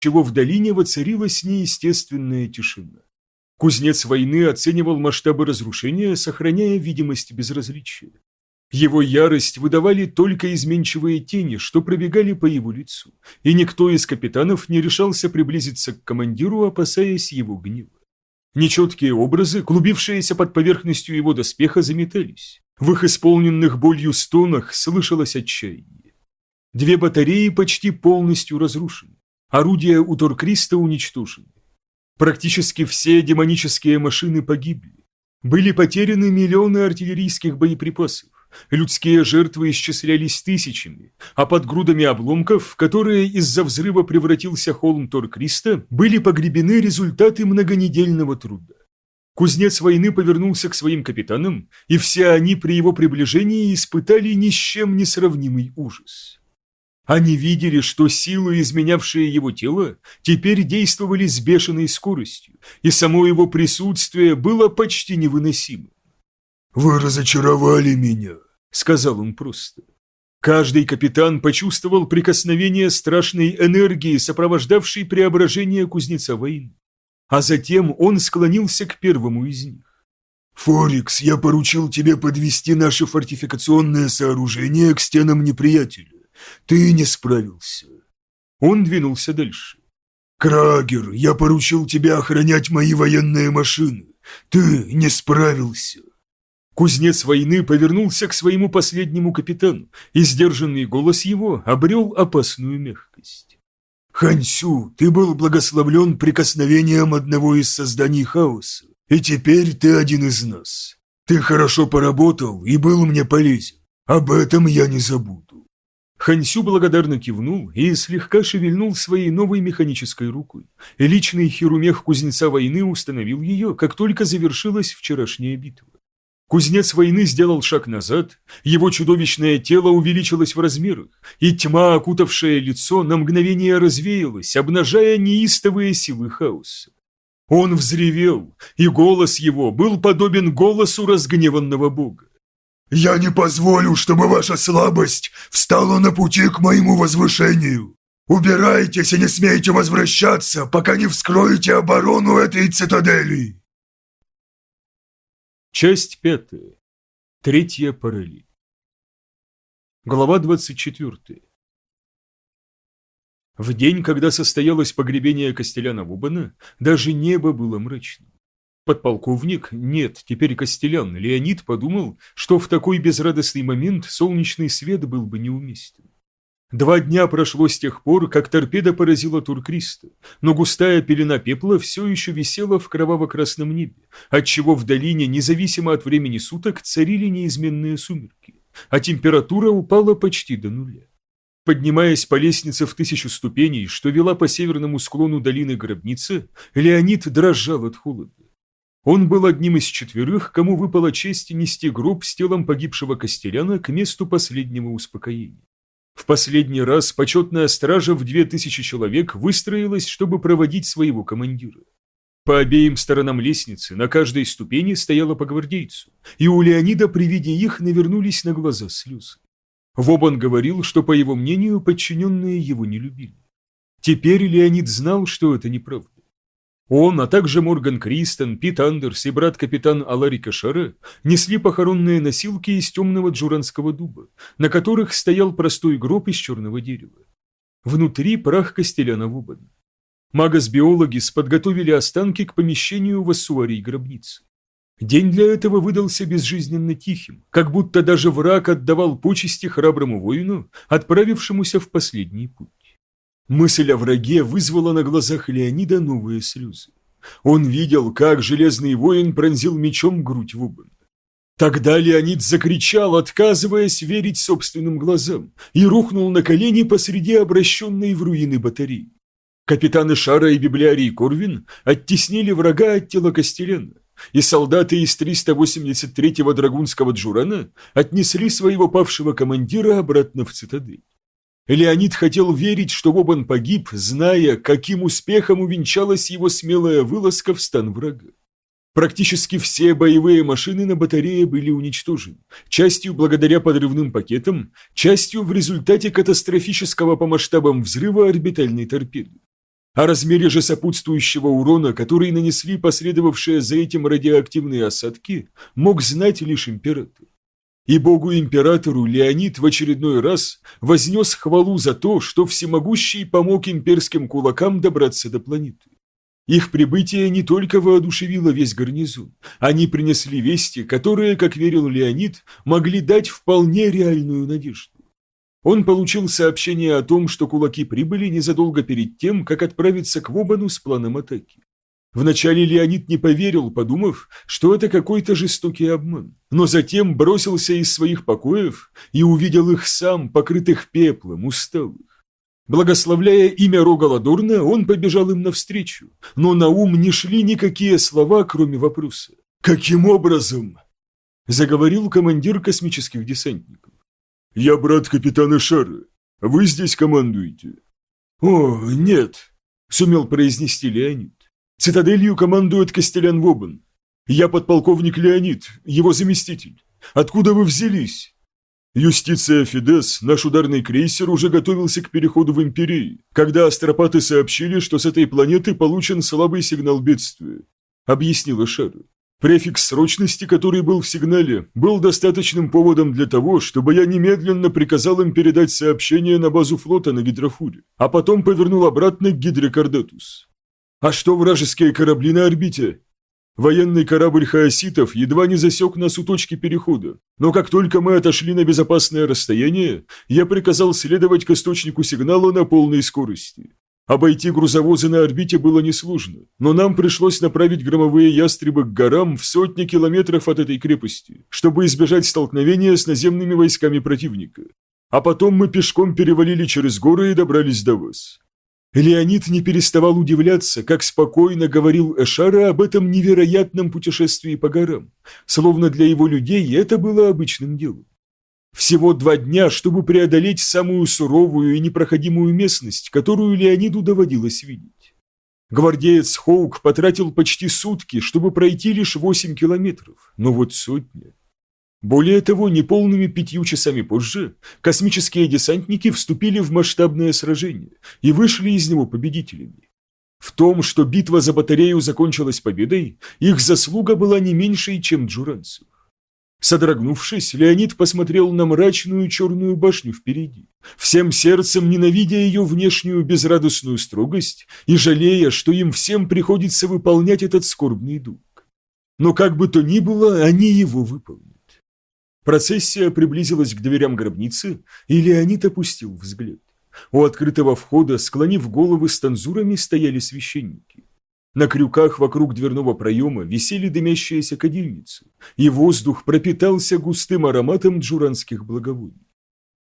чего в долине воцарилась неестественная тишина. Кузнец войны оценивал масштабы разрушения, сохраняя видимость безразличия. Его ярость выдавали только изменчивые тени, что пробегали по его лицу, и никто из капитанов не решался приблизиться к командиру, опасаясь его гнева. Нечеткие образы, клубившиеся под поверхностью его доспеха, заметались. В их исполненных болью стонах слышалось отчаяние. Две батареи почти полностью разрушены. Орудия у Торкриста уничтожены. Практически все демонические машины погибли. Были потеряны миллионы артиллерийских боеприпасов. Людские жертвы исчислялись тысячами, а под грудами обломков, которые из-за взрыва превратился холм Торкриста, были погребены результаты многонедельного труда. Кузнец войны повернулся к своим капитанам, и все они при его приближении испытали ни с чем не сравнимый ужас. Они видели, что силы, изменявшие его тело, теперь действовали с бешеной скоростью, и само его присутствие было почти невыносимым. «Вы разочаровали меня», — сказал он просто. Каждый капитан почувствовал прикосновение страшной энергии, сопровождавшей преображение кузнеца войны. А затем он склонился к первому из них. «Форикс, я поручил тебе подвести наше фортификационное сооружение к стенам неприятеля. Ты не справился». Он двинулся дальше. «Крагер, я поручил тебе охранять мои военные машины. Ты не справился». Кузнец войны повернулся к своему последнему капитану, и сдержанный голос его обрел опасную мягкость. «Хансю, ты был благословлен прикосновением одного из созданий хаоса, и теперь ты один из нас. Ты хорошо поработал и был мне полезен. Об этом я не забуду». Хансю благодарно кивнул и слегка шевельнул своей новой механической рукой. Личный херумех кузнеца войны установил ее, как только завершилась вчерашняя битва. Кузнец войны сделал шаг назад, его чудовищное тело увеличилось в размерах, и тьма, окутавшая лицо, на мгновение развеялась, обнажая неистовые силы хаоса. Он взревел, и голос его был подобен голосу разгневанного бога. «Я не позволю, чтобы ваша слабость встала на пути к моему возвышению. Убирайтесь и не смейте возвращаться, пока не вскроете оборону этой цитадели!» Часть пятая. Третья параллель. Глава 24. В день, когда состоялось погребение Костеляна Вубана, даже небо было мрачным. Подполковник, нет, теперь Костелян, Леонид подумал, что в такой безрадостный момент солнечный свет был бы неуместен. Два дня прошло с тех пор, как торпеда поразила Туркриста, но густая пелена пепла все еще висела в кроваво-красном небе, отчего в долине, независимо от времени суток, царили неизменные сумерки, а температура упала почти до нуля. Поднимаясь по лестнице в тысячу ступеней, что вела по северному склону долины гробницы, Леонид дрожал от холода. Он был одним из четверых, кому выпала честь нести гроб с телом погибшего Костеляна к месту последнего успокоения. В последний раз почетная стража в две тысячи человек выстроилась, чтобы проводить своего командира. По обеим сторонам лестницы на каждой ступени стояло по гвардейцу, и у Леонида при виде их навернулись на глаза слезы. Вобан говорил, что, по его мнению, подчиненные его не любили. Теперь Леонид знал, что это неправда. Он, а также Морган Кристен, Пит Андерс и брат-капитан Аларика Шаре несли похоронные носилки из темного джуранского дуба, на которых стоял простой гроб из черного дерева. Внутри прах Костеляна Вубана. Магос-биологи подготовили останки к помещению в ассуарий гробницы. День для этого выдался безжизненно тихим, как будто даже враг отдавал почести храброму воину, отправившемуся в последний путь. Мысль о враге вызвала на глазах Леонида новые слезы. Он видел, как железный воин пронзил мечом грудь Вубана. Тогда Леонид закричал, отказываясь верить собственным глазам, и рухнул на колени посреди обращенной в руины батареи. Капитаны Шара и библиарий Корвин оттеснили врага от тела Костеляна, и солдаты из 383-го драгунского джурана отнесли своего павшего командира обратно в цитадель. Леонид хотел верить, что Вобан погиб, зная, каким успехом увенчалась его смелая вылазка в стан врага. Практически все боевые машины на батарее были уничтожены, частью благодаря подрывным пакетам, частью в результате катастрофического по масштабам взрыва орбитальной торпеды. О размере же сопутствующего урона, который нанесли последовавшие за этим радиоактивные осадки, мог знать лишь император. И богу-императору Леонид в очередной раз вознес хвалу за то, что всемогущий помог имперским кулакам добраться до планеты. Их прибытие не только воодушевило весь гарнизон, они принесли вести, которые, как верил Леонид, могли дать вполне реальную надежду. Он получил сообщение о том, что кулаки прибыли незадолго перед тем, как отправиться к Вобану с планом атаки. Вначале Леонид не поверил, подумав, что это какой-то жестокий обман, но затем бросился из своих покоев и увидел их сам, покрытых пеплом, усталых. Благословляя имя Рогаладорна, он побежал им навстречу, но на ум не шли никакие слова, кроме вопроса. «Каким образом?» – заговорил командир космических десантников. «Я брат капитана Шара. Вы здесь командуете?» «О, нет», — сумел произнести Леонид. «Цитаделью командует Костелян Вобан. Я подполковник Леонид, его заместитель. Откуда вы взялись?» Юстиция Фидес, наш ударный крейсер, уже готовился к переходу в Империи, когда астропаты сообщили, что с этой планеты получен слабый сигнал бедствия, объяснила Шара. Префикс срочности, который был в сигнале, был достаточным поводом для того, чтобы я немедленно приказал им передать сообщение на базу флота на Гидрофуре, а потом повернул обратно к Гидрекардатус. А что вражеские корабли на орбите? Военный корабль хаоситов едва не засек нас у точки перехода, но как только мы отошли на безопасное расстояние, я приказал следовать к источнику сигнала на полной скорости. Обойти грузовозы на орбите было несложно, но нам пришлось направить громовые ястребы к горам в сотни километров от этой крепости, чтобы избежать столкновения с наземными войсками противника. А потом мы пешком перевалили через горы и добрались до вас. Леонид не переставал удивляться, как спокойно говорил Эшара об этом невероятном путешествии по горам, словно для его людей это было обычным делом. Всего два дня, чтобы преодолеть самую суровую и непроходимую местность, которую Леониду доводилось видеть. Гвардеец Хоук потратил почти сутки, чтобы пройти лишь восемь километров, но вот сотня. Более того, неполными пятью часами позже космические десантники вступили в масштабное сражение и вышли из него победителями. В том, что битва за батарею закончилась победой, их заслуга была не меньшей, чем джуранцев. Содрогнувшись, Леонид посмотрел на мрачную черную башню впереди, всем сердцем ненавидя ее внешнюю безрадостную строгость и жалея, что им всем приходится выполнять этот скорбный долг. Но как бы то ни было, они его выполнят. Процессия приблизилась к дверям гробницы, и Леонид опустил взгляд. У открытого входа, склонив головы с танзурами, стояли священники. На крюках вокруг дверного проема висели дымящиеся кадильницы, и воздух пропитался густым ароматом джуранских благовоний.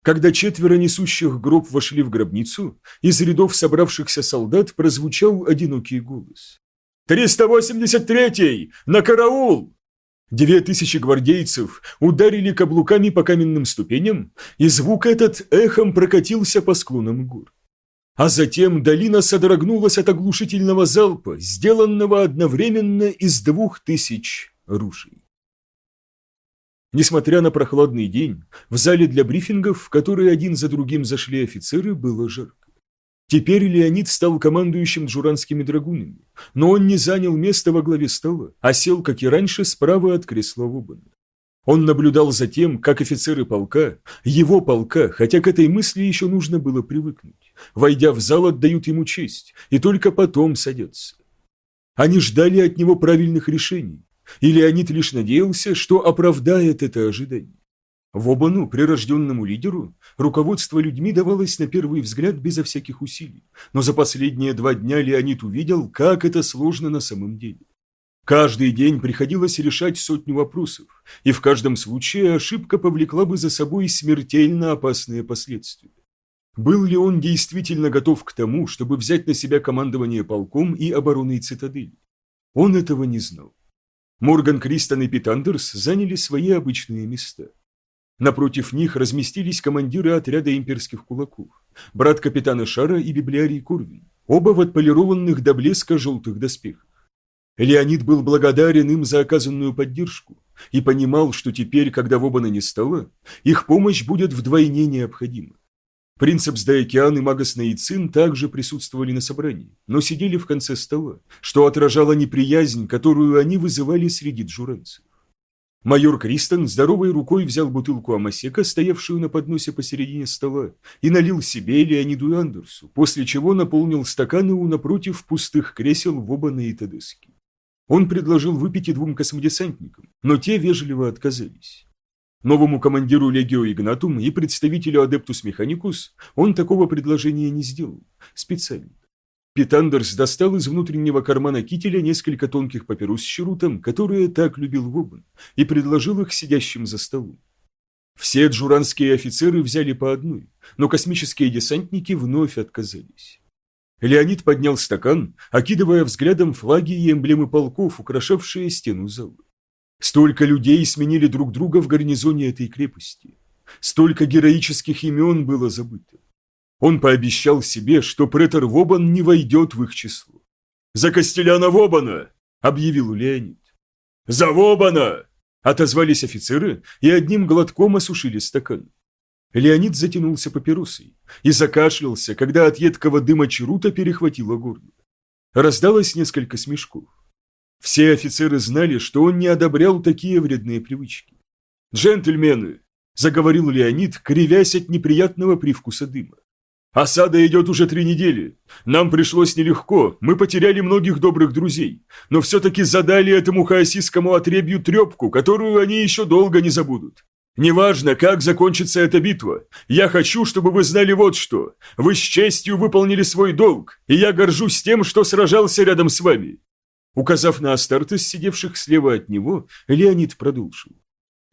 Когда четверо несущих гроб вошли в гробницу, из рядов собравшихся солдат прозвучал одинокий голос. «Триста восемьдесят третий! На караул!» Две тысячи гвардейцев ударили каблуками по каменным ступеням, и звук этот эхом прокатился по склонам гор. А затем долина содрогнулась от оглушительного залпа, сделанного одновременно из двух тысяч ружей. Несмотря на прохладный день, в зале для брифингов, в который один за другим зашли офицеры, было жарко. Теперь Леонид стал командующим джуранскими драгунами, но он не занял место во главе стола, а сел, как и раньше, справа от кресла Вобана. Он наблюдал за тем, как офицеры полка, его полка, хотя к этой мысли еще нужно было привыкнуть, войдя в зал, отдают ему честь, и только потом садятся. Они ждали от него правильных решений, и Леонид лишь надеялся, что оправдает это ожидание. Вобану, прирожденному лидеру, руководство людьми давалось на первый взгляд безо всяких усилий, но за последние два дня Леонид увидел, как это сложно на самом деле. Каждый день приходилось решать сотню вопросов, и в каждом случае ошибка повлекла бы за собой смертельно опасные последствия. Был ли он действительно готов к тому, чтобы взять на себя командование полком и обороной цитадели? Он этого не знал. Морган Кристон и Пит Андерс заняли свои обычные места. Напротив них разместились командиры отряда имперских кулаков, брат капитана Шара и библиарий Курвин, оба в отполированных до блеска желтых доспехах. Леонид был благодарен им за оказанную поддержку и понимал, что теперь, когда Вобана не стало, их помощь будет вдвойне необходима. Принцепс Даокеан и Магас Наицин также присутствовали на собрании, но сидели в конце стола, что отражало неприязнь, которую они вызывали среди джуранцев. Майор Кристен здоровой рукой взял бутылку Амасека, стоявшую на подносе посередине стола, и налил себе Леониду и Андерсу, после чего наполнил стаканы у напротив пустых кресел в оба на Итадески. Он предложил выпить и двум космодесантникам, но те вежливо отказались. Новому командиру Легио Игнатум и представителю Адептус Механикус он такого предложения не сделал, специально. Питандерс достал из внутреннего кармана кителя несколько тонких папирус с щерутом, которые так любил Вобан, и предложил их сидящим за столом. Все джуранские офицеры взяли по одной, но космические десантники вновь отказались. Леонид поднял стакан, окидывая взглядом флаги и эмблемы полков, украшавшие стену зала. Столько людей сменили друг друга в гарнизоне этой крепости. Столько героических имен было забыто. Он пообещал себе, что претор Вобан не войдет в их число. «За Костеляна Вобана!» – объявил Леонид. «За Вобана!» – отозвались офицеры и одним глотком осушили стакан. Леонид затянулся папиросой и закашлялся, когда от едкого дыма чарута перехватило горло. Раздалось несколько смешков. Все офицеры знали, что он не одобрял такие вредные привычки. «Джентльмены!» – заговорил Леонид, кривясь от неприятного привкуса дыма. «Осада идет уже три недели. Нам пришлось нелегко, мы потеряли многих добрых друзей, но все-таки задали этому хаосистскому отребью трепку, которую они еще долго не забудут. Неважно, как закончится эта битва, я хочу, чтобы вы знали вот что. Вы с честью выполнили свой долг, и я горжусь тем, что сражался рядом с вами. Указав на Астартес, сидевших слева от него, Леонид продолжил.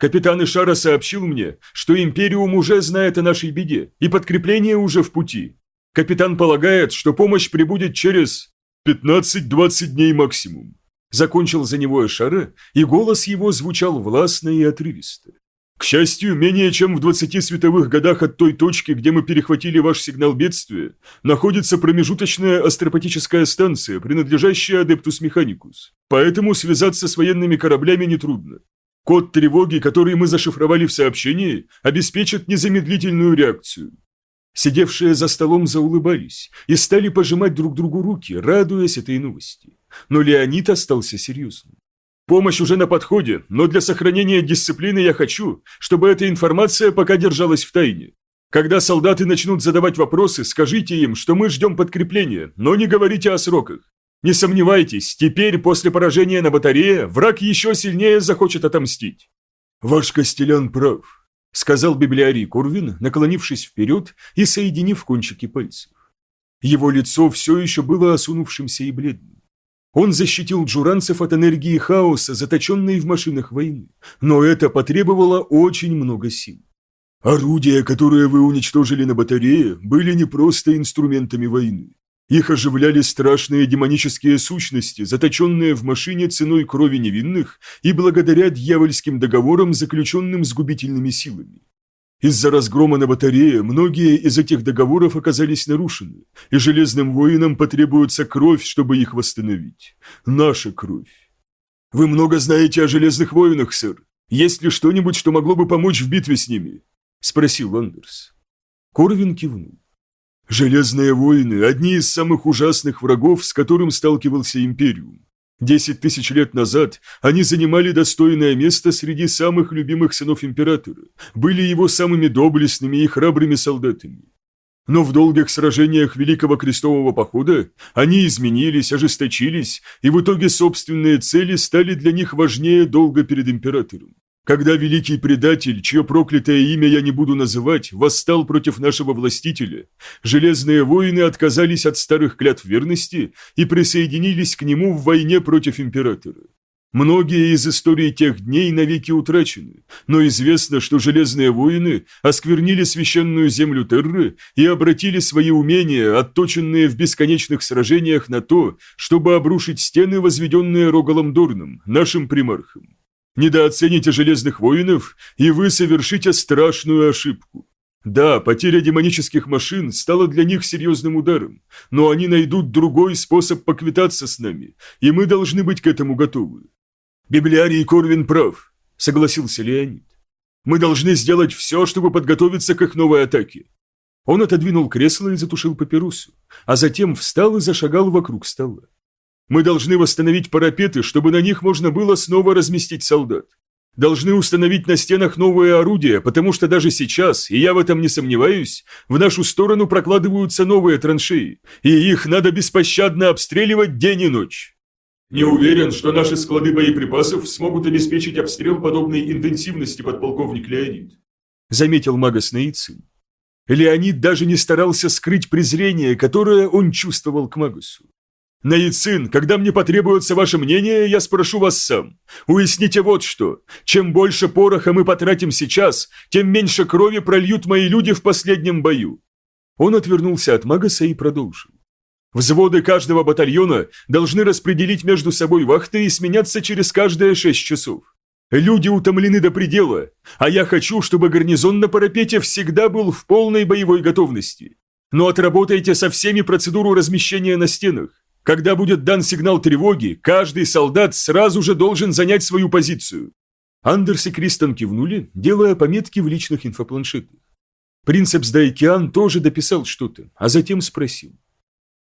«Капитан Ишара сообщил мне, что Империум уже знает о нашей беде, и подкрепление уже в пути. Капитан полагает, что помощь прибудет через 15-20 дней максимум». Закончил за него Эшара, и голос его звучал властно и отрывисто. К счастью, менее чем в 20 световых годах от той точки, где мы перехватили ваш сигнал бедствия, находится промежуточная астропатическая станция, принадлежащая Адептус Механикус. Поэтому связаться с военными кораблями нетрудно. Код тревоги, который мы зашифровали в сообщении, обеспечит незамедлительную реакцию. Сидевшие за столом заулыбались и стали пожимать друг другу руки, радуясь этой новости. Но Леонид остался серьезным. Помощь уже на подходе, но для сохранения дисциплины я хочу, чтобы эта информация пока держалась в тайне. Когда солдаты начнут задавать вопросы, скажите им, что мы ждем подкрепления, но не говорите о сроках. Не сомневайтесь, теперь, после поражения на батарее, враг еще сильнее захочет отомстить. Ваш Костелян прав, сказал библиарий Курвин, наклонившись вперед и соединив кончики пальцев. Его лицо все еще было осунувшимся и бледным. Он защитил джуранцев от энергии хаоса, заточенной в машинах войны, но это потребовало очень много сил. Орудия, которые вы уничтожили на батарее, были не просто инструментами войны. Их оживляли страшные демонические сущности, заточенные в машине ценой крови невинных и благодаря дьявольским договорам, заключенным с губительными силами. Из-за разгрома на батарее многие из этих договоров оказались нарушены, и Железным воинам потребуется кровь, чтобы их восстановить. Наша кровь. Вы много знаете о Железных воинах, сэр. Есть ли что-нибудь, что могло бы помочь в битве с ними? Спросил Андерс. Корвин кивнул. Железные воины – одни из самых ужасных врагов, с которым сталкивался Империум. Десять тысяч лет назад они занимали достойное место среди самых любимых сынов императора, были его самыми доблестными и храбрыми солдатами. Но в долгих сражениях Великого Крестового Похода они изменились, ожесточились, и в итоге собственные цели стали для них важнее долга перед императором. Когда великий предатель, чье проклятое имя я не буду называть, восстал против нашего властителя, железные воины отказались от старых клятв верности и присоединились к нему в войне против императора. Многие из историй тех дней навеки утрачены, но известно, что железные воины осквернили священную землю Терры и обратили свои умения, отточенные в бесконечных сражениях, на то, чтобы обрушить стены, возведенные Рогалом Дорном, нашим примархом. Недооцените железных воинов, и вы совершите страшную ошибку. Да, потеря демонических машин стала для них серьезным ударом, но они найдут другой способ поквитаться с нами, и мы должны быть к этому готовы. Библиарий Корвин прав, согласился Леонид. Мы должны сделать все, чтобы подготовиться к их новой атаке. Он отодвинул кресло и затушил папиросу, а затем встал и зашагал вокруг стола. «Мы должны восстановить парапеты, чтобы на них можно было снова разместить солдат. Должны установить на стенах новые орудия, потому что даже сейчас, и я в этом не сомневаюсь, в нашу сторону прокладываются новые траншеи, и их надо беспощадно обстреливать день и ночь. Не уверен, что наши склады боеприпасов смогут обеспечить обстрел подобной интенсивности, подполковник Леонид», заметил Магас Наицин. Леонид даже не старался скрыть презрение, которое он чувствовал к Магусу. «Наицин, когда мне потребуется ваше мнение, я спрошу вас сам. Уясните вот что. Чем больше пороха мы потратим сейчас, тем меньше крови прольют мои люди в последнем бою». Он отвернулся от Магаса и продолжил. «Взводы каждого батальона должны распределить между собой вахты и сменяться через каждые шесть часов. Люди утомлены до предела, а я хочу, чтобы гарнизон на парапете всегда был в полной боевой готовности. Но отработайте со всеми процедуру размещения на стенах. Когда будет дан сигнал тревоги, каждый солдат сразу же должен занять свою позицию. Андерс и Кристен кивнули, делая пометки в личных инфопланшетах. Принцепс Дайкиан тоже дописал что-то, а затем спросил.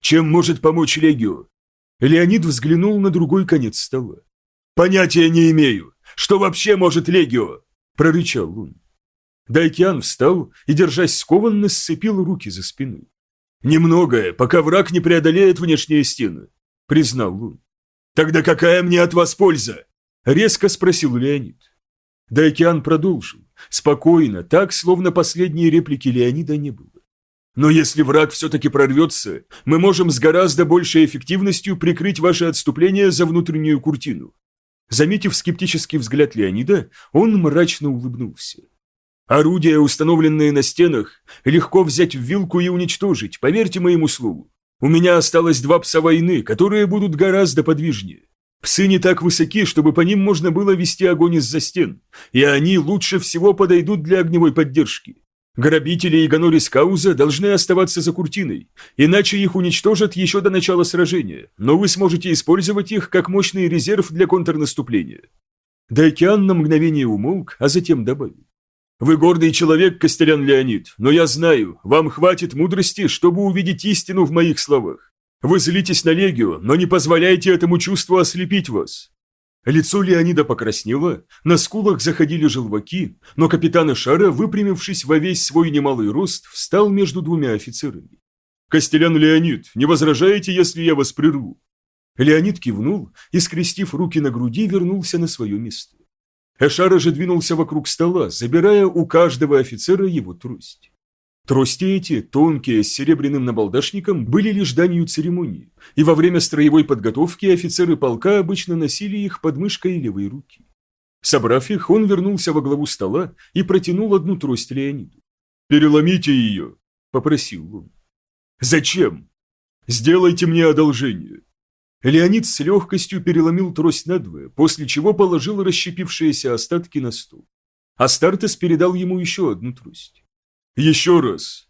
«Чем может помочь Легио?» Леонид взглянул на другой конец стола. «Понятия не имею. Что вообще может Легио?» – прорычал он. Дайкиан встал и, держась скованно, сцепил руки за спиной. «Немногое, пока враг не преодолеет внешние стены», — признал Лун. «Тогда какая мне от вас польза?» — резко спросил Леонид. Дайкиан продолжил, спокойно, так, словно последние реплики Леонида не было. «Но если враг все-таки прорвется, мы можем с гораздо большей эффективностью прикрыть ваше отступление за внутреннюю куртину». Заметив скептический взгляд Леонида, он мрачно улыбнулся. Орудия, установленные на стенах, легко взять в вилку и уничтожить, поверьте моему слову. У меня осталось два пса войны, которые будут гораздо подвижнее. Псы не так высоки, чтобы по ним можно было вести огонь из-за стен, и они лучше всего подойдут для огневой поддержки. Грабители и Ганорис Кауза должны оставаться за куртиной, иначе их уничтожат еще до начала сражения, но вы сможете использовать их как мощный резерв для контрнаступления. Дайкиан на мгновение умолк, а затем добавил. Вы гордый человек, Костелян Леонид, но я знаю, вам хватит мудрости, чтобы увидеть истину в моих словах. Вы злитесь на Легию, но не позволяйте этому чувству ослепить вас. Лицо Леонида покраснело, на скулах заходили желваки, но капитан Шара, выпрямившись во весь свой немалый рост, встал между двумя офицерами. «Костелян Леонид, не возражаете, если я вас прерву?» Леонид кивнул и, скрестив руки на груди, вернулся на свое место. Эшара же двинулся вокруг стола, забирая у каждого офицера его трость. Трости эти, тонкие, с серебряным набалдашником, были лишь данью церемонии, и во время строевой подготовки офицеры полка обычно носили их под мышкой левой руки. Собрав их, он вернулся во главу стола и протянул одну трость Леониду. «Переломите ее», — попросил он. «Зачем? Сделайте мне одолжение. Леонид с легкостью переломил трость надвое, после чего положил расщепившиеся остатки на стол. Астартес передал ему еще одну трость. «Еще раз!»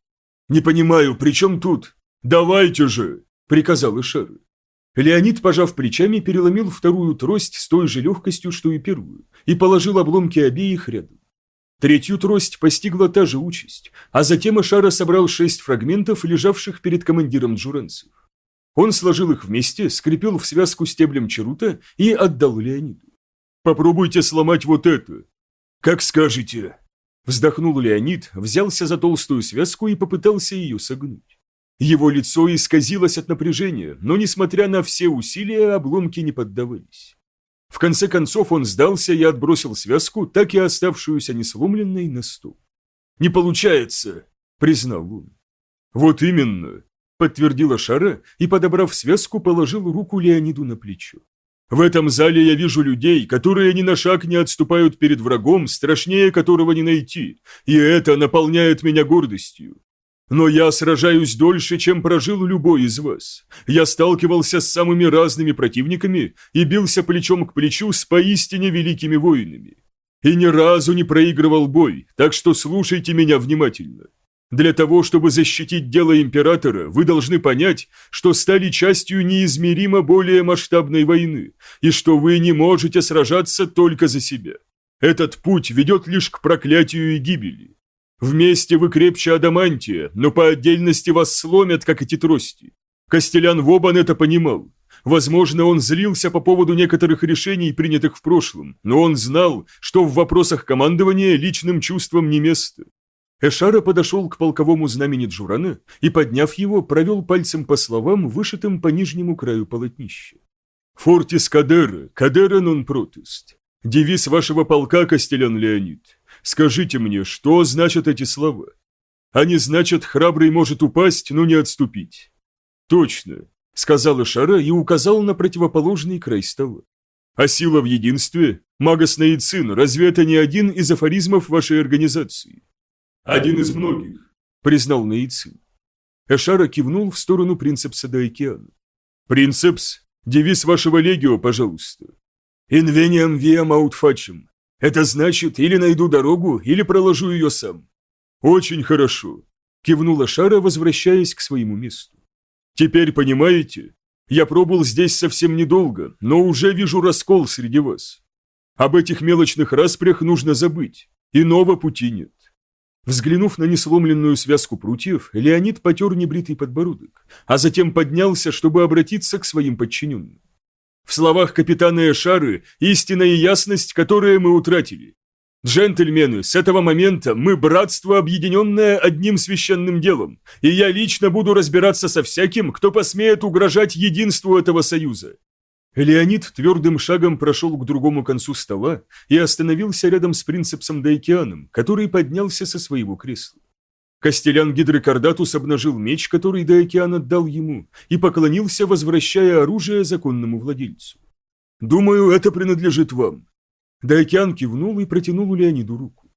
«Не понимаю, при чем тут?» «Давайте же!» – приказал Ишары. Леонид, пожав плечами, переломил вторую трость с той же легкостью, что и первую, и положил обломки обеих рядом. Третью трость постигла та же участь, а затем Ишара собрал шесть фрагментов, лежавших перед командиром джуранцев. Он сложил их вместе, скрепил в связку стеблем черута и отдал Леониду. «Попробуйте сломать вот это!» «Как скажете!» Вздохнул Леонид, взялся за толстую связку и попытался ее согнуть. Его лицо исказилось от напряжения, но, несмотря на все усилия, обломки не поддавались. В конце концов он сдался и отбросил связку, так и оставшуюся несломленной на стол. «Не получается!» – признал он. «Вот именно!» Подтвердила Шара и, подобрав связку, положил руку Леониду на плечо. В этом зале я вижу людей, которые ни на шаг не отступают перед врагом, страшнее которого не найти, и это наполняет меня гордостью. Но я сражаюсь дольше, чем прожил любой из вас. Я сталкивался с самыми разными противниками и бился плечом к плечу с поистине великими воинами. И ни разу не проигрывал бой, так что слушайте меня внимательно. Для того, чтобы защитить дело императора, вы должны понять, что стали частью неизмеримо более масштабной войны, и что вы не можете сражаться только за себя. Этот путь ведет лишь к проклятию и гибели. Вместе вы крепче адамантия, но по отдельности вас сломят, как эти трости. Костелян Вобан это понимал. Возможно, он злился по поводу некоторых решений, принятых в прошлом, но он знал, что в вопросах командования личным чувствам не место. Эшара подошел к полковому знамени Джурана и, подняв его, провел пальцем по словам, вышитым по нижнему краю полотнища. «Фортис Кадера, Кадера нон протест. Девиз вашего полка, Костелян Леонид. Скажите мне, что значат эти слова? Они значат, храбрый может упасть, но не отступить». «Точно», — сказал Эшара и указал на противоположный край стола. «А сила в единстве? Магас Наицин, разве это не один из афоризмов вашей организации?» «Один из многих», — признал Наицин. Эшара кивнул в сторону принцепса до океана. «Принцепс, девиз вашего легио, пожалуйста». «Инвениам виам аутфачем. Это значит, или найду дорогу, или проложу ее сам». «Очень хорошо», — кивнула Шара, возвращаясь к своему месту. «Теперь понимаете? Я пробыл здесь совсем недолго, но уже вижу раскол среди вас. Об этих мелочных распрях нужно забыть, иного пути нет. Взглянув на несломленную связку прутьев, Леонид потер небритый подбородок, а затем поднялся, чтобы обратиться к своим подчиненным. В словах капитана Эшары истина и ясность, которые мы утратили. Джентльмены, с этого момента мы братство, объединенное одним священным делом, и я лично буду разбираться со всяким, кто посмеет угрожать единству этого союза. Леонид твердым шагом прошел к другому концу стола и остановился рядом с принцепсом Дайкианом, который поднялся со своего кресла. Костелян Гидрокардатус обнажил меч, который Дайкиан отдал ему, и поклонился, возвращая оружие законному владельцу. «Думаю, это принадлежит вам». Дайкиан кивнул и протянул Леониду руку.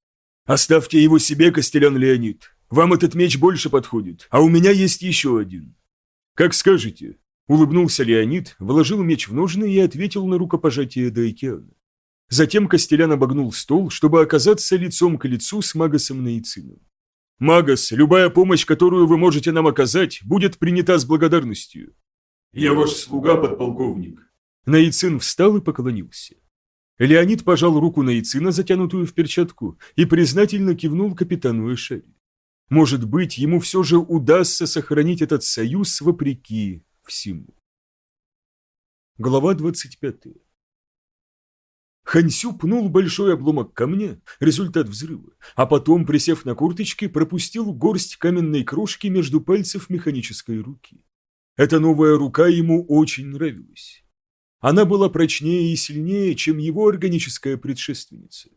«Оставьте его себе, Костелян Леонид. Вам этот меч больше подходит, а у меня есть еще один». «Как скажете», Улыбнулся Леонид, вложил меч в ножны и ответил на рукопожатие Дайкиана. Затем Костелян обогнул стол, чтобы оказаться лицом к лицу с Магасом Наицином. «Магас, любая помощь, которую вы можете нам оказать, будет принята с благодарностью». «Я ваш слуга, подполковник». Наицин встал и поклонился. Леонид пожал руку Наицина, затянутую в перчатку, и признательно кивнул капитану Эшери. Может быть, ему все же удастся сохранить этот союз вопреки всему. Глава 25. Хансю пнул большой обломок камня, результат взрыва, а потом, присев на курточки, пропустил горсть каменной крошки между пальцев механической руки. Эта новая рука ему очень нравилась. Она была прочнее и сильнее, чем его органическая предшественница.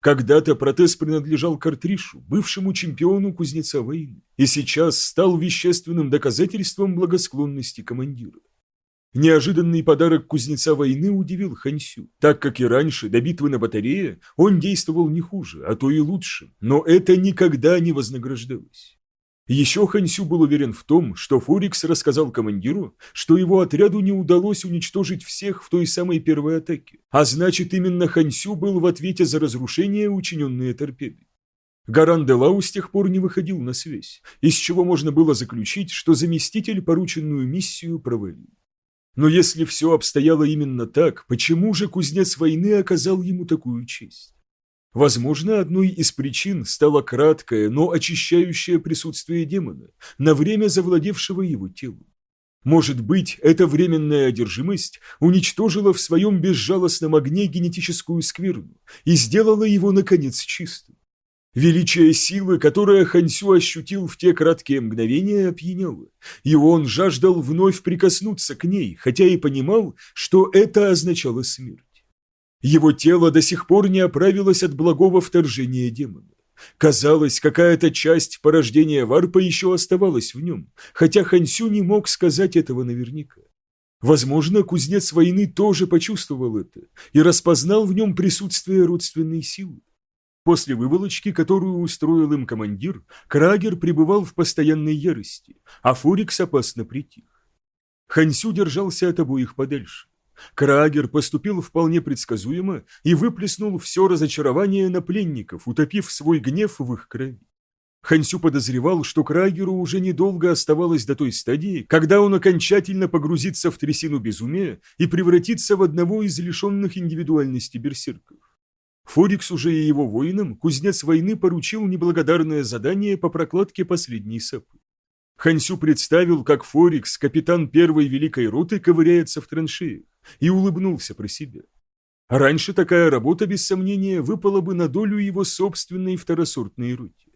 Когда-то протез принадлежал Картришу, бывшему чемпиону кузнеца войны, и сейчас стал вещественным доказательством благосклонности командира. Неожиданный подарок кузнеца войны удивил Хансю, так как и раньше, до битвы на батарее, он действовал не хуже, а то и лучше, но это никогда не вознаграждалось. Еще Хансю был уверен в том, что Форикс рассказал командиру, что его отряду не удалось уничтожить всех в той самой первой атаке, а значит именно Хансю был в ответе за разрушение, учиненные торпеды. Гаран де Лау с тех пор не выходил на связь, из чего можно было заключить, что заместитель порученную миссию провалил. Но если все обстояло именно так, почему же кузнец войны оказал ему такую честь? Возможно, одной из причин стало краткое, но очищающее присутствие демона, на время завладевшего его телом. Может быть, эта временная одержимость уничтожила в своем безжалостном огне генетическую скверну и сделала его, наконец, чистым. Величие силы, которое Хансю ощутил в те краткие мгновения, опьяняло, и он жаждал вновь прикоснуться к ней, хотя и понимал, что это означало смерть. Его тело до сих пор не оправилось от благого вторжения демона. Казалось, какая-то часть порождения варпа еще оставалась в нем, хотя Хансю не мог сказать этого наверняка. Возможно, кузнец войны тоже почувствовал это и распознал в нем присутствие родственной силы. После выволочки, которую устроил им командир, Крагер пребывал в постоянной ярости, а Фурикс опасно притих. Хансю держался от обоих подальше. Крагер поступил вполне предсказуемо и выплеснул все разочарование на пленников, утопив свой гнев в их крови. Хансю подозревал, что Крагеру уже недолго оставалось до той стадии, когда он окончательно погрузится в трясину безумия и превратится в одного из лишенных индивидуальности берсерков. Форикс уже и его воинам кузнец войны поручил неблагодарное задание по прокладке последней сапы. Хансю представил, как Форикс, капитан первой великой роты, ковыряется в траншеях, и улыбнулся про себя. Раньше такая работа, без сомнения, выпала бы на долю его собственной второсортной роте.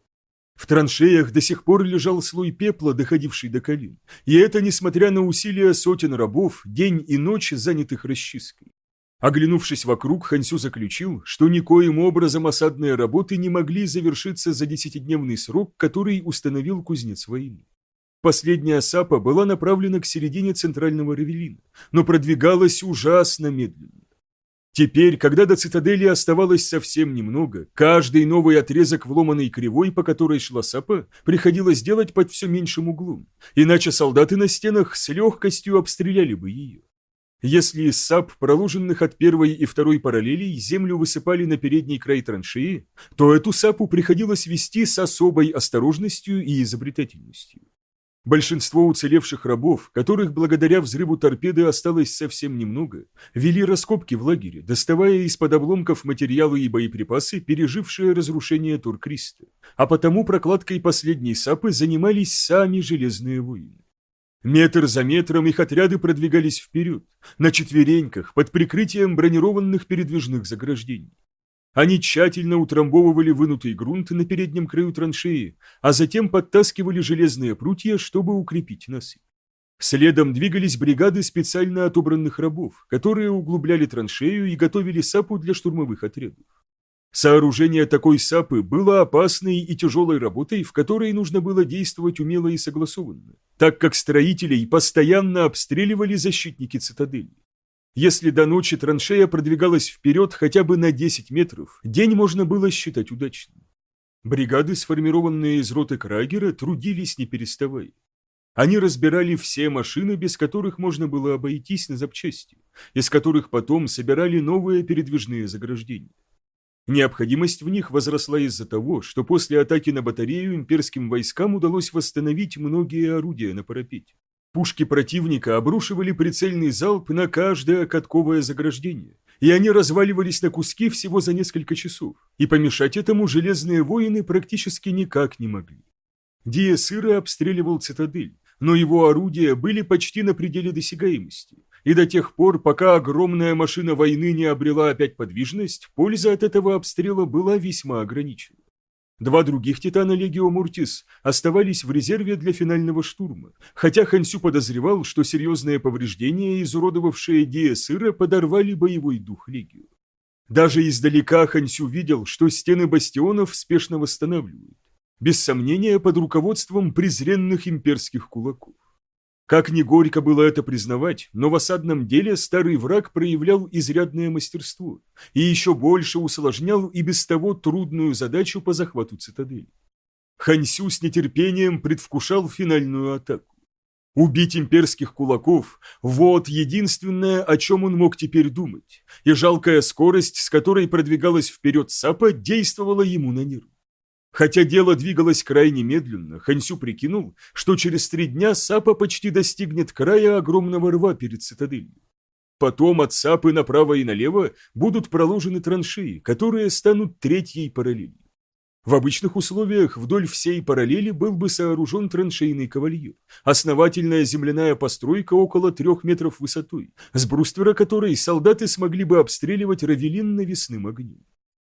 В траншеях до сих пор лежал слой пепла, доходивший до колен, и это несмотря на усилия сотен рабов, день и ночь занятых расчисткой. Оглянувшись вокруг, Хансю заключил, что никоим образом осадные работы не могли завершиться за десятидневный срок, который установил кузнец войны. Последняя сапа была направлена к середине центрального Равелина, но продвигалась ужасно медленно. Теперь, когда до цитадели оставалось совсем немного, каждый новый отрезок вломанной кривой, по которой шла сапа, приходилось делать под все меньшим углом, иначе солдаты на стенах с легкостью обстреляли бы ее. Если из сап, проложенных от первой и второй параллелей, землю высыпали на передний край траншеи, то эту сапу приходилось вести с особой осторожностью и изобретательностью. Большинство уцелевших рабов, которых благодаря взрыву торпеды осталось совсем немного, вели раскопки в лагере, доставая из-под обломков материалы и боеприпасы, пережившие разрушение Туркриста, а потому прокладкой последней сапы занимались сами железные воины. Метр за метром их отряды продвигались вперед, на четвереньках, под прикрытием бронированных передвижных заграждений. Они тщательно утрамбовывали вынутый грунт на переднем краю траншеи, а затем подтаскивали железные прутья, чтобы укрепить насыпь. Следом двигались бригады специально отобранных рабов, которые углубляли траншею и готовили сапу для штурмовых отрядов. Сооружение такой сапы было опасной и тяжелой работой, в которой нужно было действовать умело и согласованно, так как строителей постоянно обстреливали защитники цитадели. Если до ночи траншея продвигалась вперед хотя бы на 10 метров, день можно было считать удачным. Бригады, сформированные из роты Крагера, трудились не переставая. Они разбирали все машины, без которых можно было обойтись на запчасти, из которых потом собирали новые передвижные заграждения. Необходимость в них возросла из-за того, что после атаки на батарею имперским войскам удалось восстановить многие орудия на парапете. Пушки противника обрушивали прицельный залп на каждое катковое заграждение, и они разваливались на куски всего за несколько часов, и помешать этому железные воины практически никак не могли. Диесыра обстреливал цитадель, но его орудия были почти на пределе досягаемости, и до тех пор, пока огромная машина войны не обрела опять подвижность, польза от этого обстрела была весьма ограничена. Два других Титана Легио Муртис оставались в резерве для финального штурма, хотя Хансю подозревал, что серьезные повреждения, изуродовавшие Диэсыра, подорвали боевой дух Легио. Даже издалека Хансю видел, что стены бастионов спешно восстанавливают, без сомнения под руководством презренных имперских кулаков. Как ни горько было это признавать, но в осадном деле старый враг проявлял изрядное мастерство и еще больше усложнял и без того трудную задачу по захвату цитадели. Хансю с нетерпением предвкушал финальную атаку. Убить имперских кулаков – вот единственное, о чем он мог теперь думать, и жалкая скорость, с которой продвигалась вперед Сапа, действовала ему на нервы. Хотя дело двигалось крайне медленно, Хансю прикинул, что через три дня Сапа почти достигнет края огромного рва перед цитаделью. Потом от Сапы направо и налево будут проложены траншеи, которые станут третьей параллелью. В обычных условиях вдоль всей параллели был бы сооружен траншейный кавальер, основательная земляная постройка около трех метров высотой, с бруствера которой солдаты смогли бы обстреливать Равелин навесным огнем.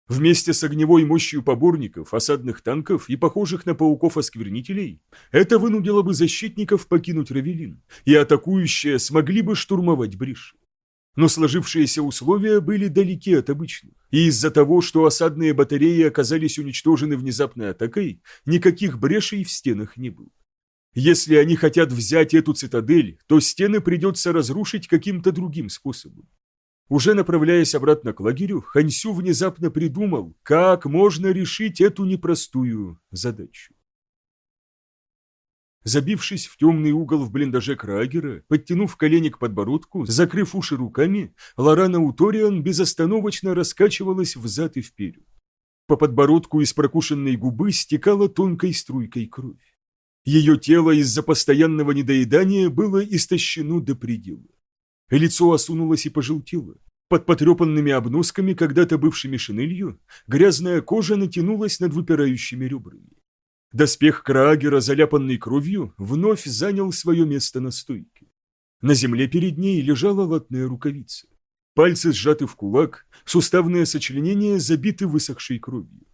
Вместе с огневой мощью поборников, осадных танков и похожих на пауков-осквернителей, это вынудило бы защитников покинуть Равелин, и атакующие смогли бы штурмовать Бриш. Но сложившиеся условия были далеки от обычных, и из-за того, что осадные батареи оказались уничтожены внезапной атакой, никаких брешей в стенах не было. Если они хотят взять эту цитадель, то стены придется разрушить каким-то другим способом. Уже направляясь обратно к лагерю, Хансю внезапно придумал, как можно решить эту непростую задачу. Забившись в темный угол в блиндаже Крагера, подтянув колени к подбородку, закрыв уши руками, Лорана Уториан безостановочно раскачивалась взад и вперед. По подбородку из прокушенной губы стекала тонкой струйкой кровь. Ее тело из-за постоянного недоедания было истощено до предела. Лицо осунулось и пожелтело. Под потрепанными обносками, когда-то бывшими шинелью, грязная кожа натянулась над выпирающими ребрами. Доспех Краагера, заляпанный кровью, вновь занял свое место на стойке. На земле перед ней лежала латная рукавица. Пальцы сжаты в кулак, суставные сочленения забиты высохшей кровью.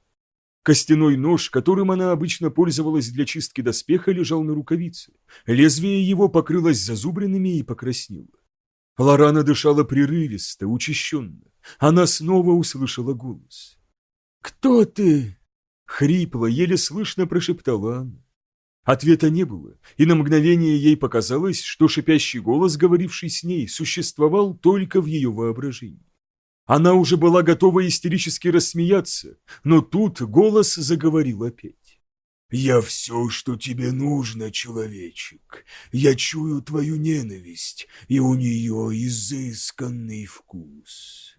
Костяной нож, которым она обычно пользовалась для чистки доспеха, лежал на рукавице. Лезвие его покрылось зазубринами и покраснело. Лорана дышала прерывисто, учащенно. Она снова услышала голос. «Кто ты?» Хрипло, еле слышно прошептала она. Ответа не было, и на мгновение ей показалось, что шипящий голос, говоривший с ней, существовал только в ее воображении. Она уже была готова истерически рассмеяться, но тут голос заговорил опять. «Я все, что тебе нужно, человечек. Я чую твою ненависть, и у нее изысканный вкус».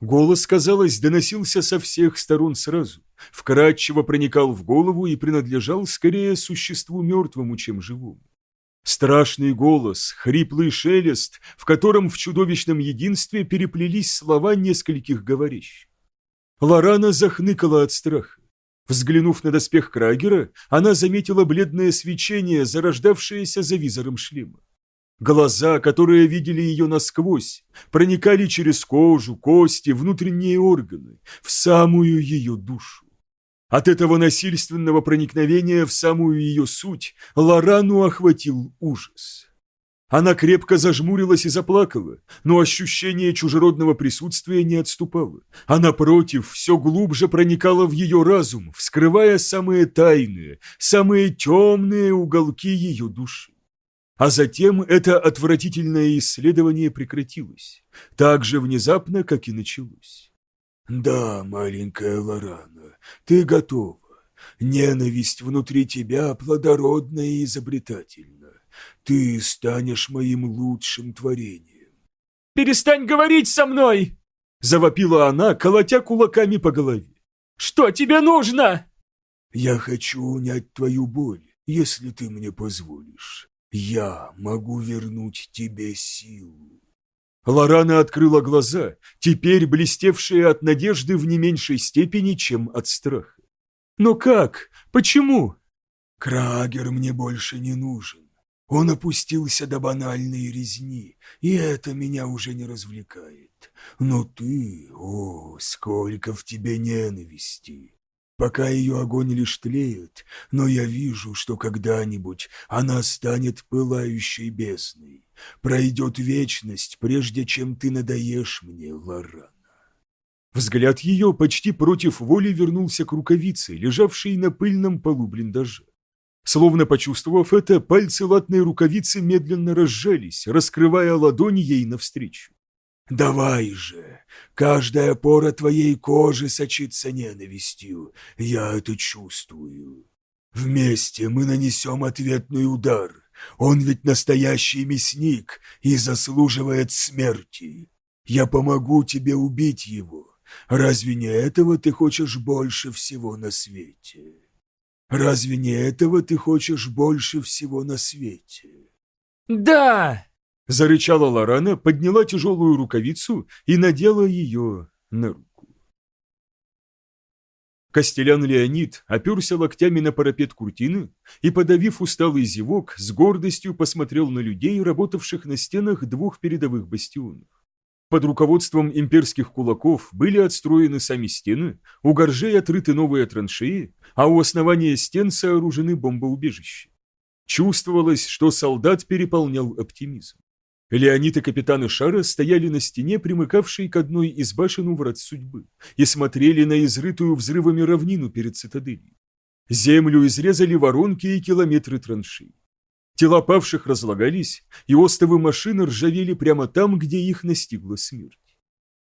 Голос, казалось, доносился со всех сторон сразу, вкрадчиво проникал в голову и принадлежал скорее существу мертвому, чем живому. Страшный голос, хриплый шелест, в котором в чудовищном единстве переплелись слова нескольких говорящих. Лорана захныкала от страха. Взглянув на доспех Крагера, она заметила бледное свечение, зарождавшееся за визором шлема. Глаза, которые видели ее насквозь, проникали через кожу, кости, внутренние органы, в самую ее душу. От этого насильственного проникновения в самую ее суть Лорану охватил ужас. Она крепко зажмурилась и заплакала, но ощущение чужеродного присутствия не отступало, а напротив все глубже проникало в ее разум, вскрывая самые тайные, самые темные уголки ее души. А затем это отвратительное исследование прекратилось, так же внезапно, как и началось. «Да, маленькая Лорана, ты готова. Ненависть внутри тебя плодородна и изобретательна. Ты станешь моим лучшим творением». «Перестань говорить со мной!» – завопила она, колотя кулаками по голове. «Что тебе нужно?» «Я хочу унять твою боль, если ты мне позволишь. Я могу вернуть тебе силу». Лорана открыла глаза, теперь блестевшие от надежды в не меньшей степени, чем от страха. «Но как? Почему?» «Крагер мне больше не нужен. Он опустился до банальной резни, и это меня уже не развлекает. Но ты, о, сколько в тебе ненависти! Пока ее огонь лишь тлеет, но я вижу, что когда-нибудь она станет пылающей бездной. Пройдет вечность, прежде чем ты надоешь мне, Лорана. Взгляд ее почти против воли вернулся к рукавице, лежавшей на пыльном полу блиндажа. Словно почувствовав это, пальцы латной рукавицы медленно разжались, раскрывая ладони ей навстречу. «Давай же! Каждая пора твоей кожи сочится ненавистью, я это чувствую. Вместе мы нанесем ответный удар. Он ведь настоящий мясник и заслуживает смерти. Я помогу тебе убить его. Разве не этого ты хочешь больше всего на свете?» Разве не этого ты хочешь больше всего на свете? Да! Зарычала Лорана, подняла тяжелую рукавицу и надела ее на руку. Костелян Леонид оперся локтями на парапет куртины и, подавив усталый зевок, с гордостью посмотрел на людей, работавших на стенах двух передовых бастионов. Под руководством имперских кулаков были отстроены сами стены, у горжей отрыты новые траншеи, а у основания стен сооружены бомбоубежища. Чувствовалось, что солдат переполнял оптимизм. Леонид и капитаны Шара стояли на стене, примыкавшей к одной из башен у врат судьбы, и смотрели на изрытую взрывами равнину перед цитаделью. Землю изрезали воронки и километры траншей. Тела павших разлагались, и остовы машины ржавели прямо там, где их настигла смерть.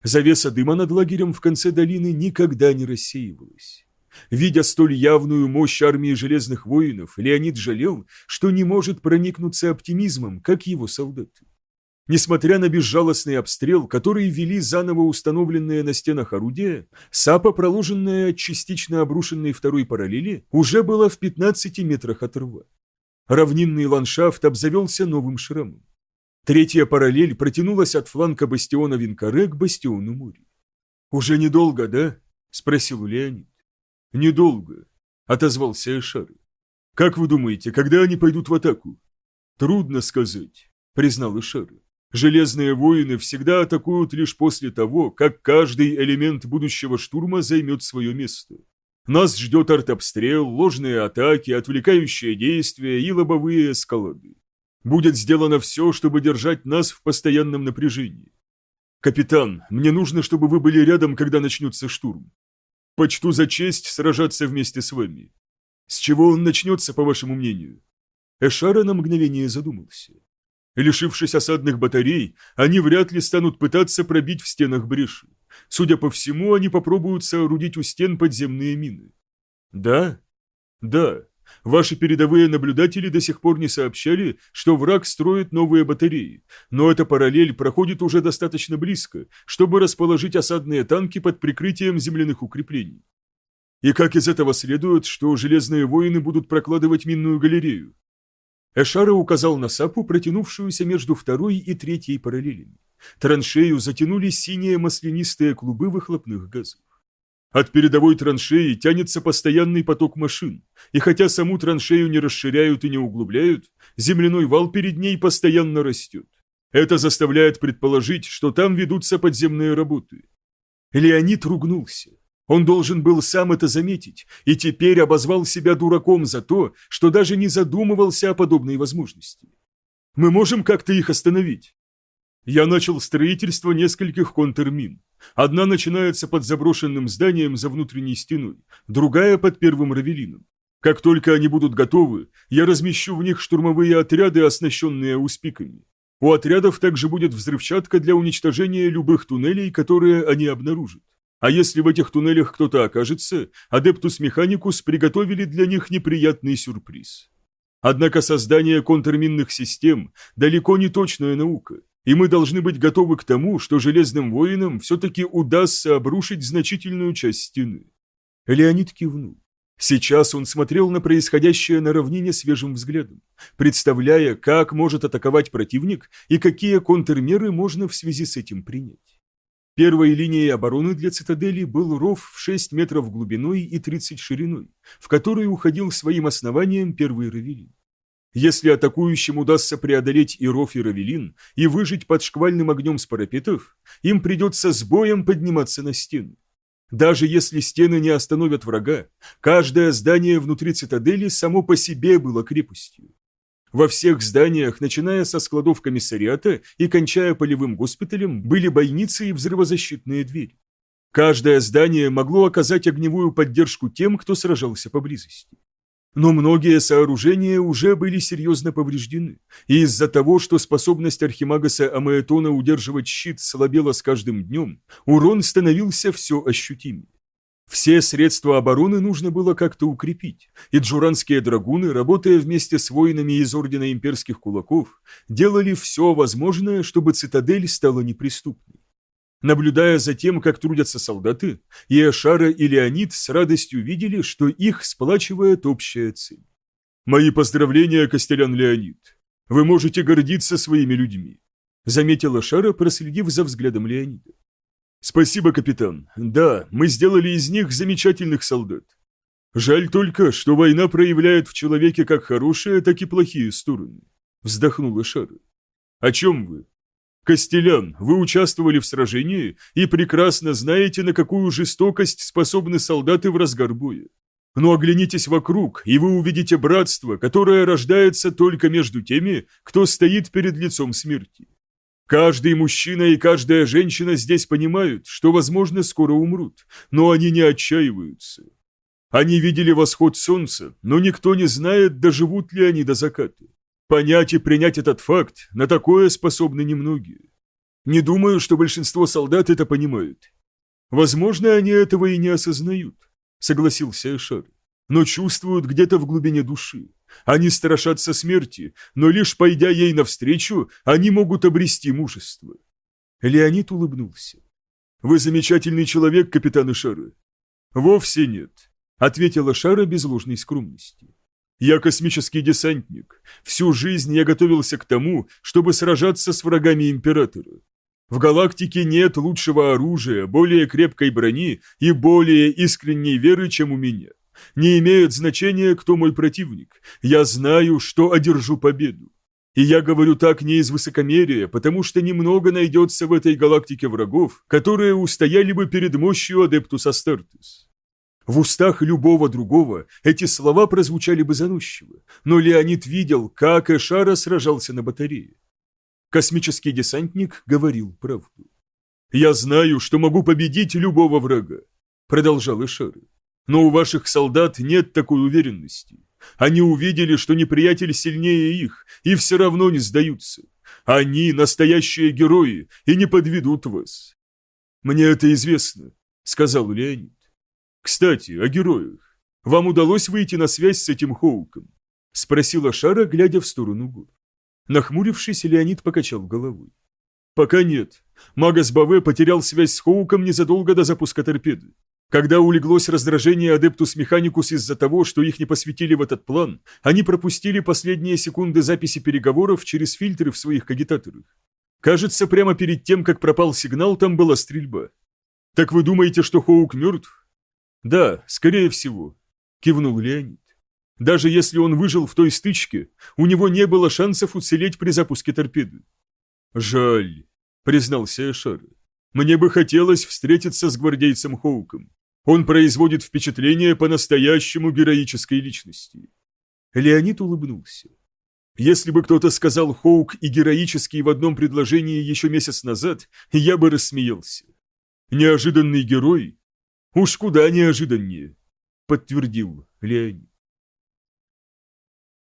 Завеса дыма над лагерем в конце долины никогда не рассеивалась. Видя столь явную мощь армии железных воинов, Леонид жалел, что не может проникнуться оптимизмом, как его солдаты. Несмотря на безжалостный обстрел, который вели заново установленные на стенах орудия, сапа, проложенная от частично обрушенной второй параллели, уже была в 15 метрах от рва. Равнинный ландшафт обзавелся новым шрамом. Третья параллель протянулась от фланга бастиона Винкаре к бастиону Мури. «Уже недолго, да?» – спросил Леонид. «Недолго», – отозвался Эшары. «Как вы думаете, когда они пойдут в атаку?» «Трудно сказать», – признал Эшары. «Железные воины всегда атакуют лишь после того, как каждый элемент будущего штурма займет свое место. Нас ждет артобстрел, ложные атаки, отвлекающие действия и лобовые эскалады. Будет сделано все, чтобы держать нас в постоянном напряжении. Капитан, мне нужно, чтобы вы были рядом, когда начнется штурм. Почту за честь сражаться вместе с вами. С чего он начнется, по вашему мнению? Эшара на мгновение задумался. Лишившись осадных батарей, они вряд ли станут пытаться пробить в стенах бреши. Судя по всему, они попробуют соорудить у стен подземные мины. Да? Да. Ваши передовые наблюдатели до сих пор не сообщали, что враг строит новые батареи, но эта параллель проходит уже достаточно близко, чтобы расположить осадные танки под прикрытием земляных укреплений. И как из этого следует, что железные воины будут прокладывать минную галерею? Эшара указал на сапу, протянувшуюся между второй и третьей параллелями. Траншею затянули синие маслянистые клубы выхлопных газов. От передовой траншеи тянется постоянный поток машин, и хотя саму траншею не расширяют и не углубляют, земляной вал перед ней постоянно растет. Это заставляет предположить, что там ведутся подземные работы. Леонид ругнулся. Он должен был сам это заметить, и теперь обозвал себя дураком за то, что даже не задумывался о подобной возможности. Мы можем как-то их остановить. Я начал строительство нескольких контрмин. Одна начинается под заброшенным зданием за внутренней стеной, другая под первым равелином. Как только они будут готовы, я размещу в них штурмовые отряды, оснащенные успиками. У отрядов также будет взрывчатка для уничтожения любых туннелей, которые они обнаружат. А если в этих туннелях кто-то окажется, Адептус Механикус приготовили для них неприятный сюрприз. Однако создание контрминных систем далеко не точная наука, и мы должны быть готовы к тому, что Железным воинам все-таки удастся обрушить значительную часть стены. Леонид кивнул. Сейчас он смотрел на происходящее на равнине свежим взглядом, представляя, как может атаковать противник и какие контрмеры можно в связи с этим принять. Первой линией обороны для цитадели был ров в 6 метров глубиной и 30 шириной, в который уходил своим основанием первый равелин. Если атакующим удастся преодолеть и ров, и равелин, и выжить под шквальным огнем с парапетов, им придется с боем подниматься на стену. Даже если стены не остановят врага, каждое здание внутри цитадели само по себе было крепостью. Во всех зданиях, начиная со складов комиссариата и кончая полевым госпиталем, были бойницы и взрывозащитные двери. Каждое здание могло оказать огневую поддержку тем, кто сражался поблизости. Но многие сооружения уже были серьезно повреждены, и из-за того, что способность Архимагаса Амаэтона удерживать щит слабела с каждым днем, урон становился все ощутимее. Все средства обороны нужно было как-то укрепить, и джуранские драгуны, работая вместе с воинами из Ордена Имперских Кулаков, делали все возможное, чтобы цитадель стала неприступной. Наблюдая за тем, как трудятся солдаты, Иошара и Леонид с радостью видели, что их сплачивает общая цель. «Мои поздравления, Костелян Леонид. Вы можете гордиться своими людьми», заметила Шара, проследив за взглядом Леонида. «Спасибо, капитан. Да, мы сделали из них замечательных солдат. Жаль только, что война проявляет в человеке как хорошие, так и плохие стороны», вздохнула Шара. «О чем вы?» Костелян, вы участвовали в сражении и прекрасно знаете, на какую жестокость способны солдаты в разгар боя. Но оглянитесь вокруг, и вы увидите братство, которое рождается только между теми, кто стоит перед лицом смерти. Каждый мужчина и каждая женщина здесь понимают, что, возможно, скоро умрут, но они не отчаиваются. Они видели восход солнца, но никто не знает, доживут ли они до заката. Понять и принять этот факт на такое способны немногие. Не думаю, что большинство солдат это понимают. Возможно, они этого и не осознают, согласился Эшар, но чувствуют где-то в глубине души. Они страшатся смерти, но лишь пойдя ей навстречу, они могут обрести мужество. Леонид улыбнулся. «Вы замечательный человек, капитан Ишара». «Вовсе нет», — ответила Шара без ложной скромности. Я космический десантник. Всю жизнь я готовился к тому, чтобы сражаться с врагами Императора. В галактике нет лучшего оружия, более крепкой брони и более искренней веры, чем у меня. Не имеет значения, кто мой противник. Я знаю, что одержу победу. И я говорю так не из высокомерия, потому что немного найдется в этой галактике врагов, которые устояли бы перед мощью Адептус Астартес. В устах любого другого эти слова прозвучали бы заносчиво, но Леонид видел, как Эшара сражался на батарее. Космический десантник говорил правду. «Я знаю, что могу победить любого врага», — продолжал Эшара. «Но у ваших солдат нет такой уверенности. Они увидели, что неприятель сильнее их, и все равно не сдаются. Они настоящие герои и не подведут вас». «Мне это известно», — сказал Леонид. «Кстати, о героях. Вам удалось выйти на связь с этим Хоуком?» — спросила Шара, глядя в сторону гор. Нахмурившись, Леонид покачал головой. «Пока нет. Магас Баве потерял связь с Хоуком незадолго до запуска торпеды. Когда улеглось раздражение Адептус Механикус из-за того, что их не посвятили в этот план, они пропустили последние секунды записи переговоров через фильтры в своих кагитаторах. Кажется, прямо перед тем, как пропал сигнал, там была стрельба. Так вы думаете, что Хоук мертв? «Да, скорее всего», – кивнул Леонид. «Даже если он выжил в той стычке, у него не было шансов уцелеть при запуске торпеды». «Жаль», – признался Эшар. «Мне бы хотелось встретиться с гвардейцем Хоуком. Он производит впечатление по-настоящему героической личности». Леонид улыбнулся. Если бы кто-то сказал Хоук и героический в одном предложении еще месяц назад, я бы рассмеялся. Неожиданный герой «Уж куда неожиданнее», — подтвердил Леонид.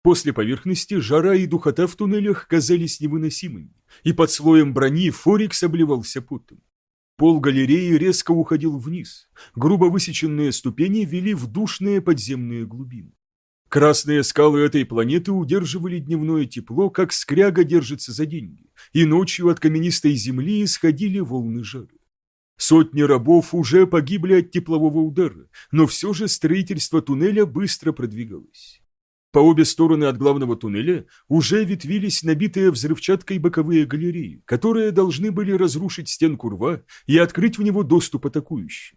После поверхности жара и духота в туннелях казались невыносимыми, и под слоем брони Форикс обливался потом. Пол галереи резко уходил вниз, грубо высеченные ступени вели в душные подземные глубины. Красные скалы этой планеты удерживали дневное тепло, как скряга держится за деньги, и ночью от каменистой земли исходили волны жары. Сотни рабов уже погибли от теплового удара, но все же строительство туннеля быстро продвигалось. По обе стороны от главного туннеля уже ветвились набитые взрывчаткой боковые галереи, которые должны были разрушить стенку рва и открыть в него доступ атакующим.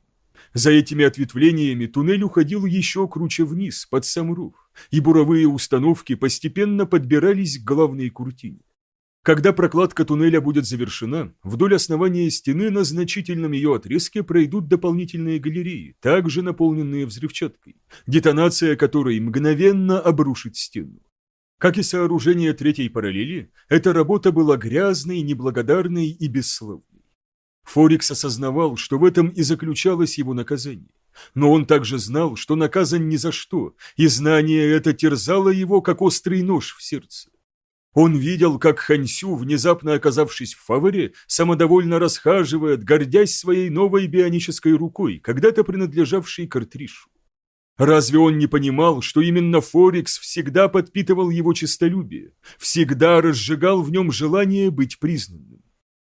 За этими ответвлениями туннель уходил еще круче вниз, под сам ров, и буровые установки постепенно подбирались к главной куртине. Когда прокладка туннеля будет завершена, вдоль основания стены на значительном ее отрезке пройдут дополнительные галереи, также наполненные взрывчаткой, детонация которой мгновенно обрушит стену. Как и сооружение третьей параллели, эта работа была грязной, неблагодарной и бесславной. Форикс осознавал, что в этом и заключалось его наказание. Но он также знал, что наказан ни за что, и знание это терзало его, как острый нож в сердце. Он видел, как Хансю, внезапно оказавшись в фаворе, самодовольно расхаживает, гордясь своей новой бионической рукой, когда-то принадлежавшей Картришу. Разве он не понимал, что именно Форекс всегда подпитывал его честолюбие, всегда разжигал в нем желание быть признанным?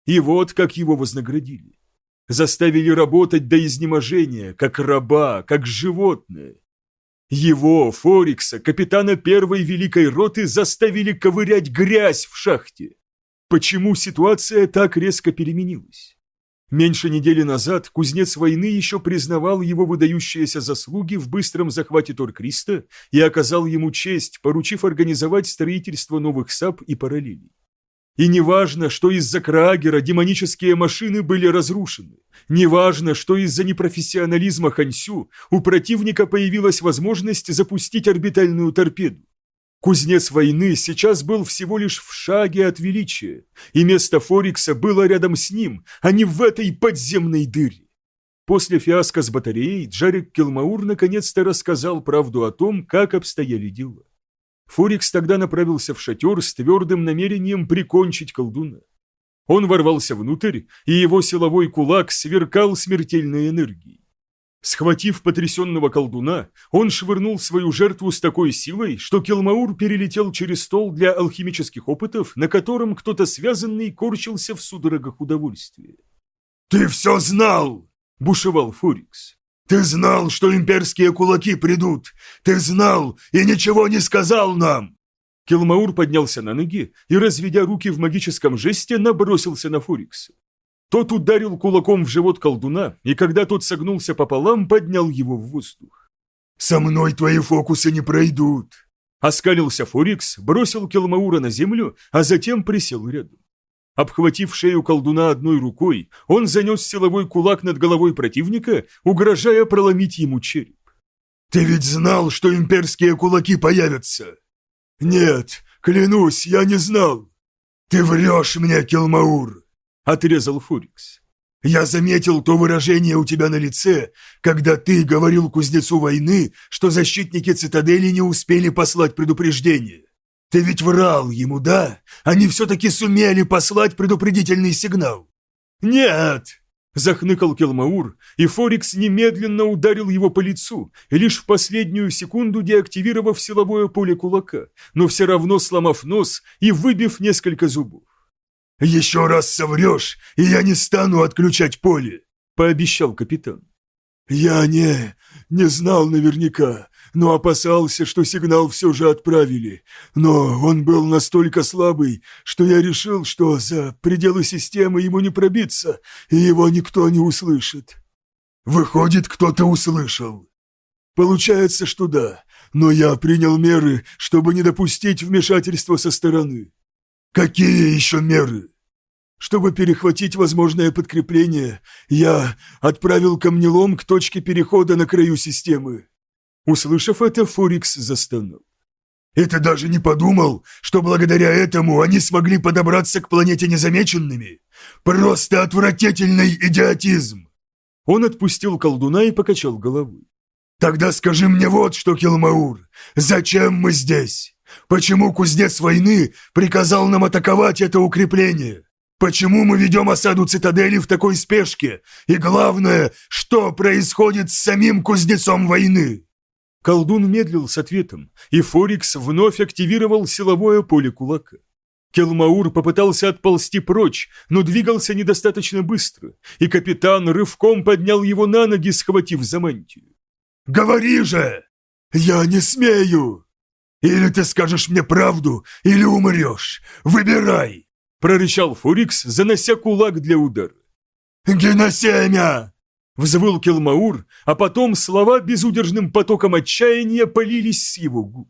И вот как его вознаградили. Заставили работать до изнеможения, как раба, как животное, его, Форикса, капитана первой великой роты, заставили ковырять грязь в шахте. Почему ситуация так резко переменилась? Меньше недели назад кузнец войны еще признавал его выдающиеся заслуги в быстром захвате Торкриста и оказал ему честь, поручив организовать строительство новых сап и параллелей. И неважно, что из-за Краагера демонические машины были разрушены. Неважно, что из-за непрофессионализма Хансю у противника появилась возможность запустить орбитальную торпеду. Кузнец войны сейчас был всего лишь в шаге от величия, и место Форикса было рядом с ним, а не в этой подземной дыре. После фиаско с батареей Джарик Келмаур наконец-то рассказал правду о том, как обстояли дела. Форикс тогда направился в шатер с твердым намерением прикончить колдуна. Он ворвался внутрь, и его силовой кулак сверкал смертельной энергией. Схватив потрясенного колдуна, он швырнул свою жертву с такой силой, что Келмаур перелетел через стол для алхимических опытов, на котором кто-то связанный корчился в судорогах удовольствия. «Ты все знал!» – бушевал Форикс. Ты знал, что имперские кулаки придут! Ты знал и ничего не сказал нам!» Килмаур поднялся на ноги и, разведя руки в магическом жесте, набросился на Фурикса. Тот ударил кулаком в живот колдуна, и когда тот согнулся пополам, поднял его в воздух. «Со мной твои фокусы не пройдут!» Оскалился Фурикс, бросил Келмаура на землю, а затем присел рядом. Обхватив шею колдуна одной рукой, он занес силовой кулак над головой противника, угрожая проломить ему череп. «Ты ведь знал, что имперские кулаки появятся?» «Нет, клянусь, я не знал!» «Ты врешь мне, Келмаур!» — отрезал Фурикс. «Я заметил то выражение у тебя на лице, когда ты говорил кузнецу войны, что защитники цитадели не успели послать предупреждение. Ты ведь врал ему, да? Они все-таки сумели послать предупредительный сигнал. Нет! Захныкал Келмаур, и Форикс немедленно ударил его по лицу, лишь в последнюю секунду деактивировав силовое поле кулака, но все равно сломав нос и выбив несколько зубов. «Еще раз соврешь, и я не стану отключать поле», — пообещал капитан. «Я не... не знал наверняка но опасался, что сигнал все же отправили. Но он был настолько слабый, что я решил, что за пределы системы ему не пробиться, и его никто не услышит. Выходит, кто-то услышал. Получается, что да, но я принял меры, чтобы не допустить вмешательства со стороны. Какие еще меры? Чтобы перехватить возможное подкрепление, я отправил камнелом к точке перехода на краю системы. Услышав это, Фурикс застонал. «И ты даже не подумал, что благодаря этому они смогли подобраться к планете незамеченными? Просто отвратительный идиотизм!» Он отпустил колдуна и покачал головой. «Тогда скажи мне вот что, Килмаур, зачем мы здесь? Почему кузнец войны приказал нам атаковать это укрепление? Почему мы ведем осаду цитадели в такой спешке? И главное, что происходит с самим кузнецом войны?» Колдун медлил с ответом, и Форикс вновь активировал силовое поле кулака. Келмаур попытался отползти прочь, но двигался недостаточно быстро, и капитан рывком поднял его на ноги, схватив за мантию. «Говори же!» «Я не смею!» «Или ты скажешь мне правду, или умрешь! Выбирай!» прорычал Форикс, занося кулак для удара. «Геносемя!» Взвыл Келмаур, а потом слова безудержным потоком отчаяния полились с его губ.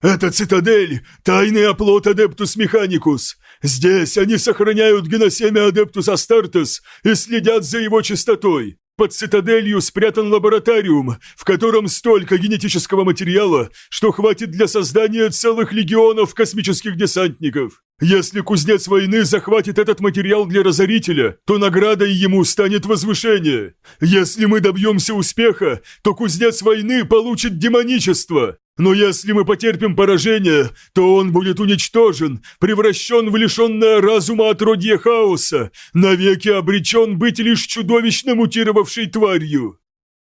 «Это цитадель, тайный оплот Адептус Механикус. Здесь они сохраняют геносемя Адептус Астартес и следят за его чистотой. Под цитаделью спрятан лабораториум, в котором столько генетического материала, что хватит для создания целых легионов космических десантников. Если кузнец войны захватит этот материал для разорителя, то наградой ему станет возвышение. Если мы добьемся успеха, то кузнец войны получит демоничество. Но если мы потерпим поражение, то он будет уничтожен, превращен в лишенное разума отродье хаоса, навеки обречен быть лишь чудовищно мутировавшей тварью».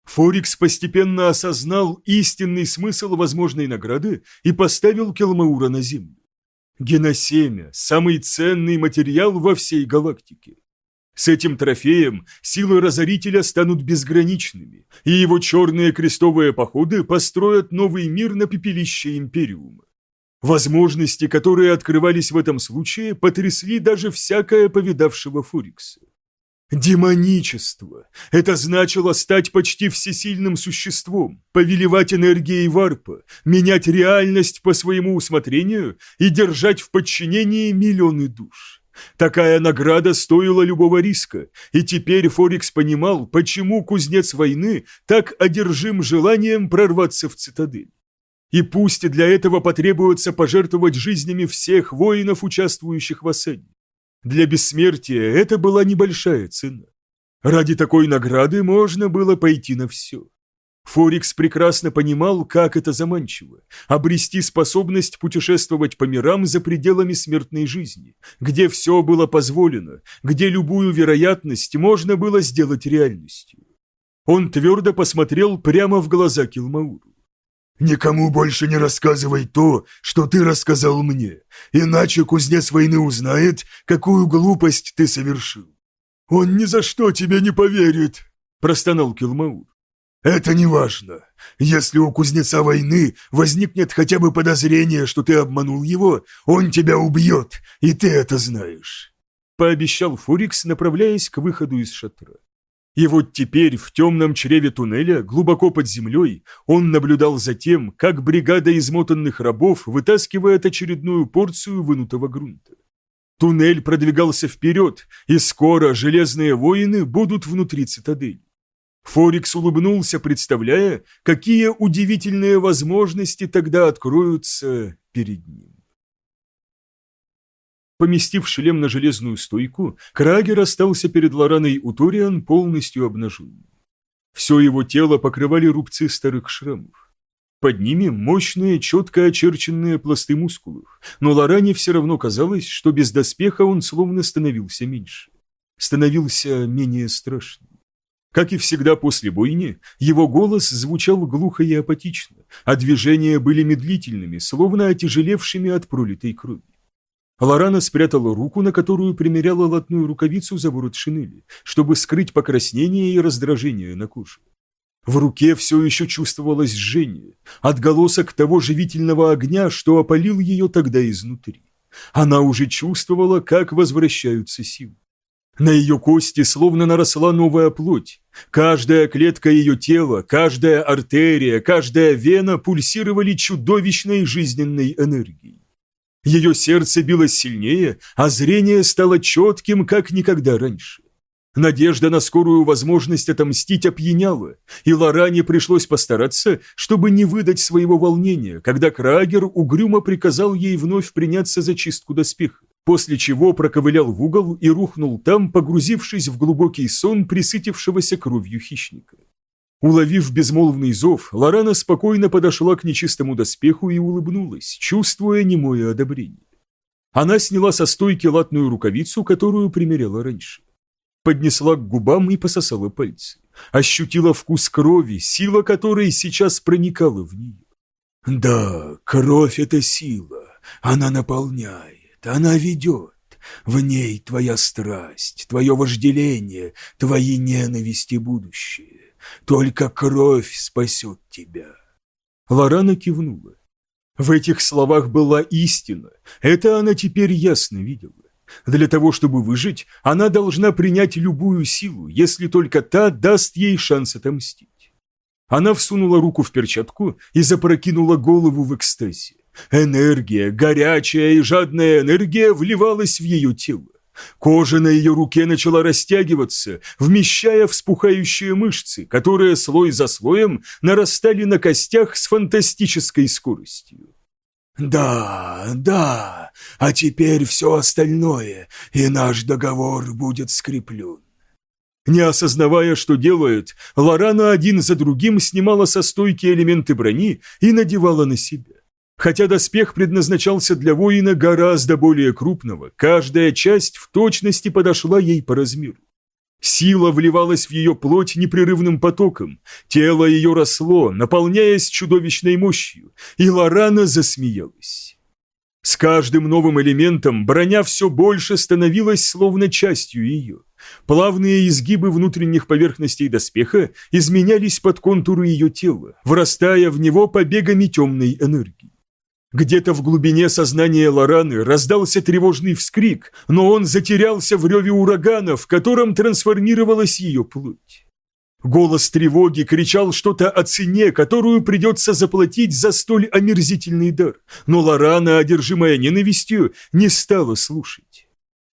Форикс постепенно осознал истинный смысл возможной награды и поставил Келмаура на землю. Геносемя – самый ценный материал во всей галактике. С этим трофеем силы Разорителя станут безграничными, и его черные крестовые походы построят новый мир на пепелище Империума. Возможности, которые открывались в этом случае, потрясли даже всякое повидавшего Фурикса. Демоничество. Это значило стать почти всесильным существом, повелевать энергией варпа, менять реальность по своему усмотрению и держать в подчинении миллионы душ. Такая награда стоила любого риска, и теперь Форикс понимал, почему кузнец войны так одержим желанием прорваться в цитадель. И пусть для этого потребуется пожертвовать жизнями всех воинов, участвующих в осаде. Для бессмертия это была небольшая цена. Ради такой награды можно было пойти на все. Форикс прекрасно понимал, как это заманчиво – обрести способность путешествовать по мирам за пределами смертной жизни, где все было позволено, где любую вероятность можно было сделать реальностью. Он твердо посмотрел прямо в глаза Килмауру. «Никому больше не рассказывай то, что ты рассказал мне, иначе кузнец войны узнает, какую глупость ты совершил». «Он ни за что тебе не поверит», – простонал Килмаур. «Это не важно. Если у кузнеца войны возникнет хотя бы подозрение, что ты обманул его, он тебя убьет, и ты это знаешь», — пообещал Фурикс, направляясь к выходу из шатра. И вот теперь в темном чреве туннеля, глубоко под землей, он наблюдал за тем, как бригада измотанных рабов вытаскивает очередную порцию вынутого грунта. Туннель продвигался вперед, и скоро железные воины будут внутри цитадели. Форикс улыбнулся, представляя, какие удивительные возможности тогда откроются перед ним. Поместив шлем на железную стойку, Крагер остался перед Лораной Уториан полностью обнаженным. Все его тело покрывали рубцы старых шрамов. Под ними мощные, четко очерченные пласты мускулов, но Лоране все равно казалось, что без доспеха он словно становился меньше. Становился менее страшным. Как и всегда после бойни, его голос звучал глухо и апатично, а движения были медлительными, словно отяжелевшими от пролитой крови. Лорана спрятала руку, на которую примеряла латную рукавицу за ворот шинели, чтобы скрыть покраснение и раздражение на коже. В руке все еще чувствовалось жжение, отголосок того живительного огня, что опалил ее тогда изнутри. Она уже чувствовала, как возвращаются силы. На ее кости словно наросла новая плоть. Каждая клетка ее тела, каждая артерия, каждая вена пульсировали чудовищной жизненной энергией. Ее сердце билось сильнее, а зрение стало четким, как никогда раньше. Надежда на скорую возможность отомстить опьяняла, и Лоране пришлось постараться, чтобы не выдать своего волнения, когда Крагер угрюмо приказал ей вновь приняться за чистку доспеха, после чего проковылял в угол и рухнул там, погрузившись в глубокий сон присытившегося кровью хищника. Уловив безмолвный зов, Лорана спокойно подошла к нечистому доспеху и улыбнулась, чувствуя немое одобрение. Она сняла со стойки латную рукавицу, которую примеряла раньше. Поднесла к губам и пососала пальцы. Ощутила вкус крови, сила которой сейчас проникала в нее. «Да, кровь — это сила. Она наполняет, она ведет. В ней твоя страсть, твое вожделение, твои ненависти будущее. Только кровь спасет тебя». Лорана кивнула. В этих словах была истина. Это она теперь ясно видела. Для того, чтобы выжить, она должна принять любую силу, если только та даст ей шанс отомстить. Она всунула руку в перчатку и запрокинула голову в экстазе. Энергия, горячая и жадная энергия вливалась в ее тело. Кожа на ее руке начала растягиваться, вмещая вспухающие мышцы, которые слой за слоем нарастали на костях с фантастической скоростью. «Да, да, а теперь все остальное, и наш договор будет скреплен». Не осознавая, что делает, Лорана один за другим снимала со стойки элементы брони и надевала на себя. Хотя доспех предназначался для воина гораздо более крупного, каждая часть в точности подошла ей по размеру. Сила вливалась в ее плоть непрерывным потоком, тело ее росло, наполняясь чудовищной мощью, и Лорана засмеялась. С каждым новым элементом броня все больше становилась словно частью ее. Плавные изгибы внутренних поверхностей доспеха изменялись под контуры ее тела, врастая в него побегами темной энергии. Где-то в глубине сознания Лораны раздался тревожный вскрик, но он затерялся в реве урагана, в котором трансформировалась ее плоть. Голос тревоги кричал что-то о цене, которую придется заплатить за столь омерзительный дар, но Лорана, одержимая ненавистью, не стала слушать.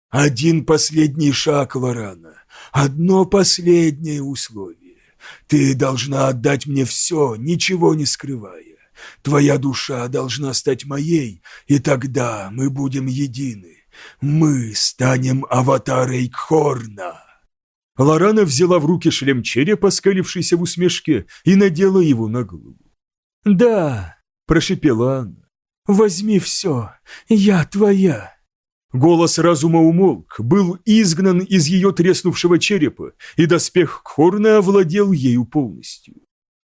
«Один последний шаг, Лорана, одно последнее условие. Ты должна отдать мне все, ничего не скрывая. Твоя душа должна стать моей, и тогда мы будем едины. Мы станем аватарой Кхорна». Лорана взяла в руки шлем черепа, скалившийся в усмешке, и надела его на голову. «Да», – прошепела она, – «возьми все, я твоя». Голос разума умолк, был изгнан из ее треснувшего черепа, и доспех Кхорна овладел ею полностью.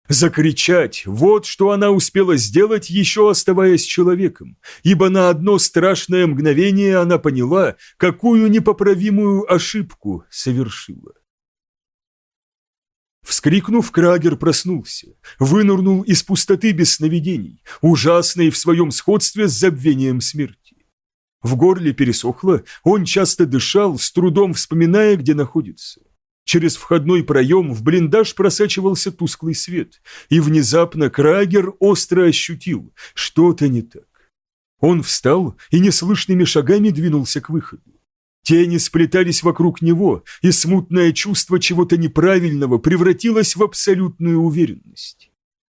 Закричать – вот что она успела сделать, еще оставаясь человеком, ибо на одно страшное мгновение она поняла, какую непоправимую ошибку совершила. Вскрикнув, Крагер проснулся, вынырнул из пустоты без сновидений, ужасной в своем сходстве с забвением смерти. В горле пересохло, он часто дышал, с трудом вспоминая, где находится. Через входной проем в блиндаж просачивался тусклый свет, и внезапно Крагер остро ощутил, что-то не так. Он встал и неслышными шагами двинулся к выходу. Тени сплетались вокруг него, и смутное чувство чего-то неправильного превратилось в абсолютную уверенность.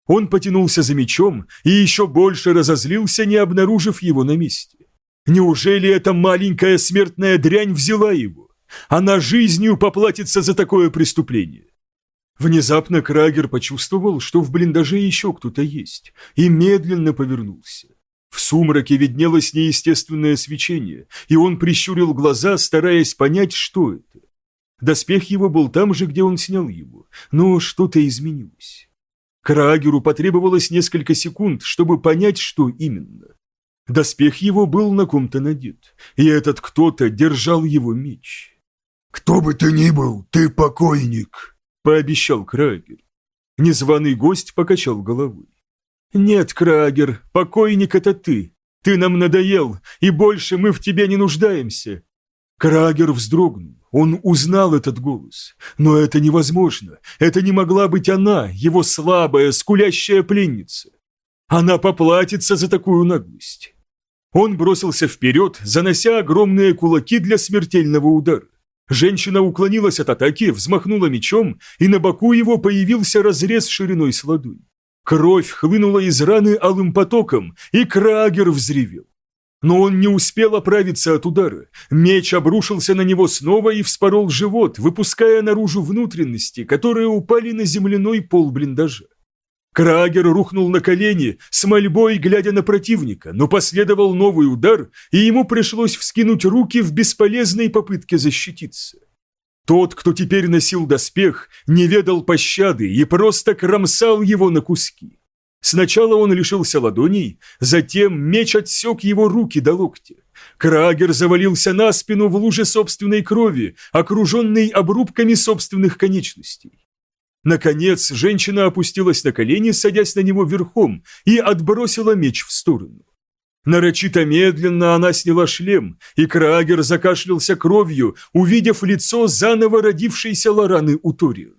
Он потянулся за мечом и еще больше разозлился, не обнаружив его на месте. Неужели эта маленькая смертная дрянь взяла его? Она жизнью поплатится за такое преступление. Внезапно Крагер почувствовал, что в блиндаже еще кто-то есть, и медленно повернулся. В сумраке виднелось неестественное свечение, и он прищурил глаза, стараясь понять, что это. Доспех его был там же, где он снял его, но что-то изменилось. Крагеру потребовалось несколько секунд, чтобы понять, что именно. Доспех его был на ком-то надет, и этот кто-то держал его меч. «Кто бы ты ни был, ты покойник», — пообещал Крагер. Незваный гость покачал головой. «Нет, Крагер, покойник это ты. Ты нам надоел, и больше мы в тебе не нуждаемся». Крагер вздрогнул. Он узнал этот голос. Но это невозможно. Это не могла быть она, его слабая, скулящая пленница. Она поплатится за такую наглость. Он бросился вперед, занося огромные кулаки для смертельного удара. Женщина уклонилась от атаки, взмахнула мечом, и на боку его появился разрез шириной с ладонь. Кровь хлынула из раны алым потоком, и Крагер взревел. Но он не успел оправиться от удара. Меч обрушился на него снова и вспорол живот, выпуская наружу внутренности, которые упали на земляной пол блиндажа. Крагер рухнул на колени, с мольбой глядя на противника, но последовал новый удар, и ему пришлось вскинуть руки в бесполезной попытке защититься. Тот, кто теперь носил доспех, не ведал пощады и просто кромсал его на куски. Сначала он лишился ладоней, затем меч отсек его руки до локтя. Крагер завалился на спину в луже собственной крови, окруженный обрубками собственных конечностей. Наконец, женщина опустилась на колени, садясь на него верхом, и отбросила меч в сторону. Нарочито медленно она сняла шлем, и Крагер закашлялся кровью, увидев лицо заново родившейся Лораны Уторион.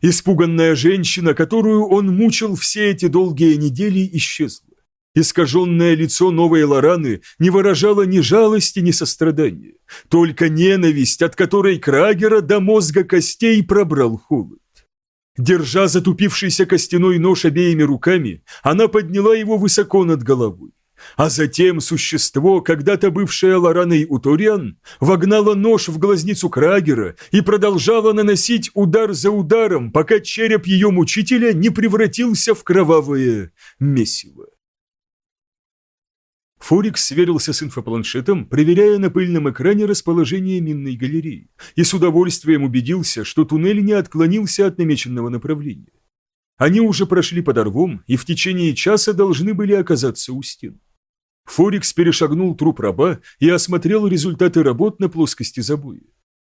Испуганная женщина, которую он мучил все эти долгие недели, исчезла. Искаженное лицо новой Лораны не выражало ни жалости, ни сострадания, только ненависть, от которой Крагера до мозга костей пробрал холод. Держа затупившийся костяной нож обеими руками, она подняла его высоко над головой. А затем существо, когда-то бывшее Лораной Уториан, вогнало нож в глазницу Крагера и продолжало наносить удар за ударом, пока череп ее мучителя не превратился в кровавое месиво. Форикс сверился с инфопланшетом, проверяя на пыльном экране расположение минной галереи, и с удовольствием убедился, что туннель не отклонился от намеченного направления. Они уже прошли под рвом и в течение часа должны были оказаться у стен. Форикс перешагнул труп раба и осмотрел результаты работ на плоскости забоя.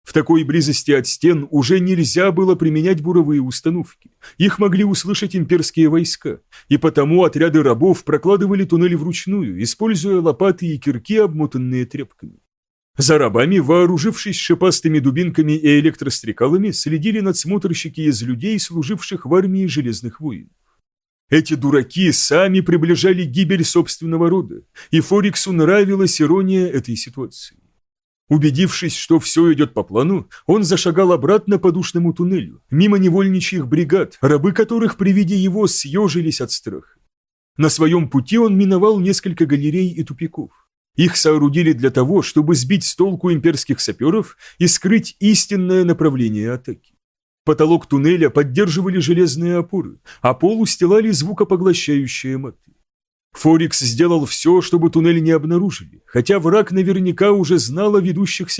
В такой близости от стен уже нельзя было применять буровые установки. Их могли услышать имперские войска, и потому отряды рабов прокладывали туннели вручную, используя лопаты и кирки, обмотанные тряпками. За рабами, вооружившись шипастыми дубинками и электрострекалами, следили надсмотрщики из людей, служивших в армии железных воинов. Эти дураки сами приближали гибель собственного рода, и Фориксу нравилась ирония этой ситуации. Убедившись, что все идет по плану, он зашагал обратно по душному туннелю, мимо невольничьих бригад, рабы которых при виде его съежились от страха. На своем пути он миновал несколько галерей и тупиков. Их соорудили для того, чтобы сбить с толку имперских саперов и скрыть истинное направление атаки. Потолок туннеля поддерживали железные опоры, а пол устилали звукопоглощающие маты. Форикс сделал все, чтобы туннель не обнаружили, хотя враг наверняка уже знал о ведущихся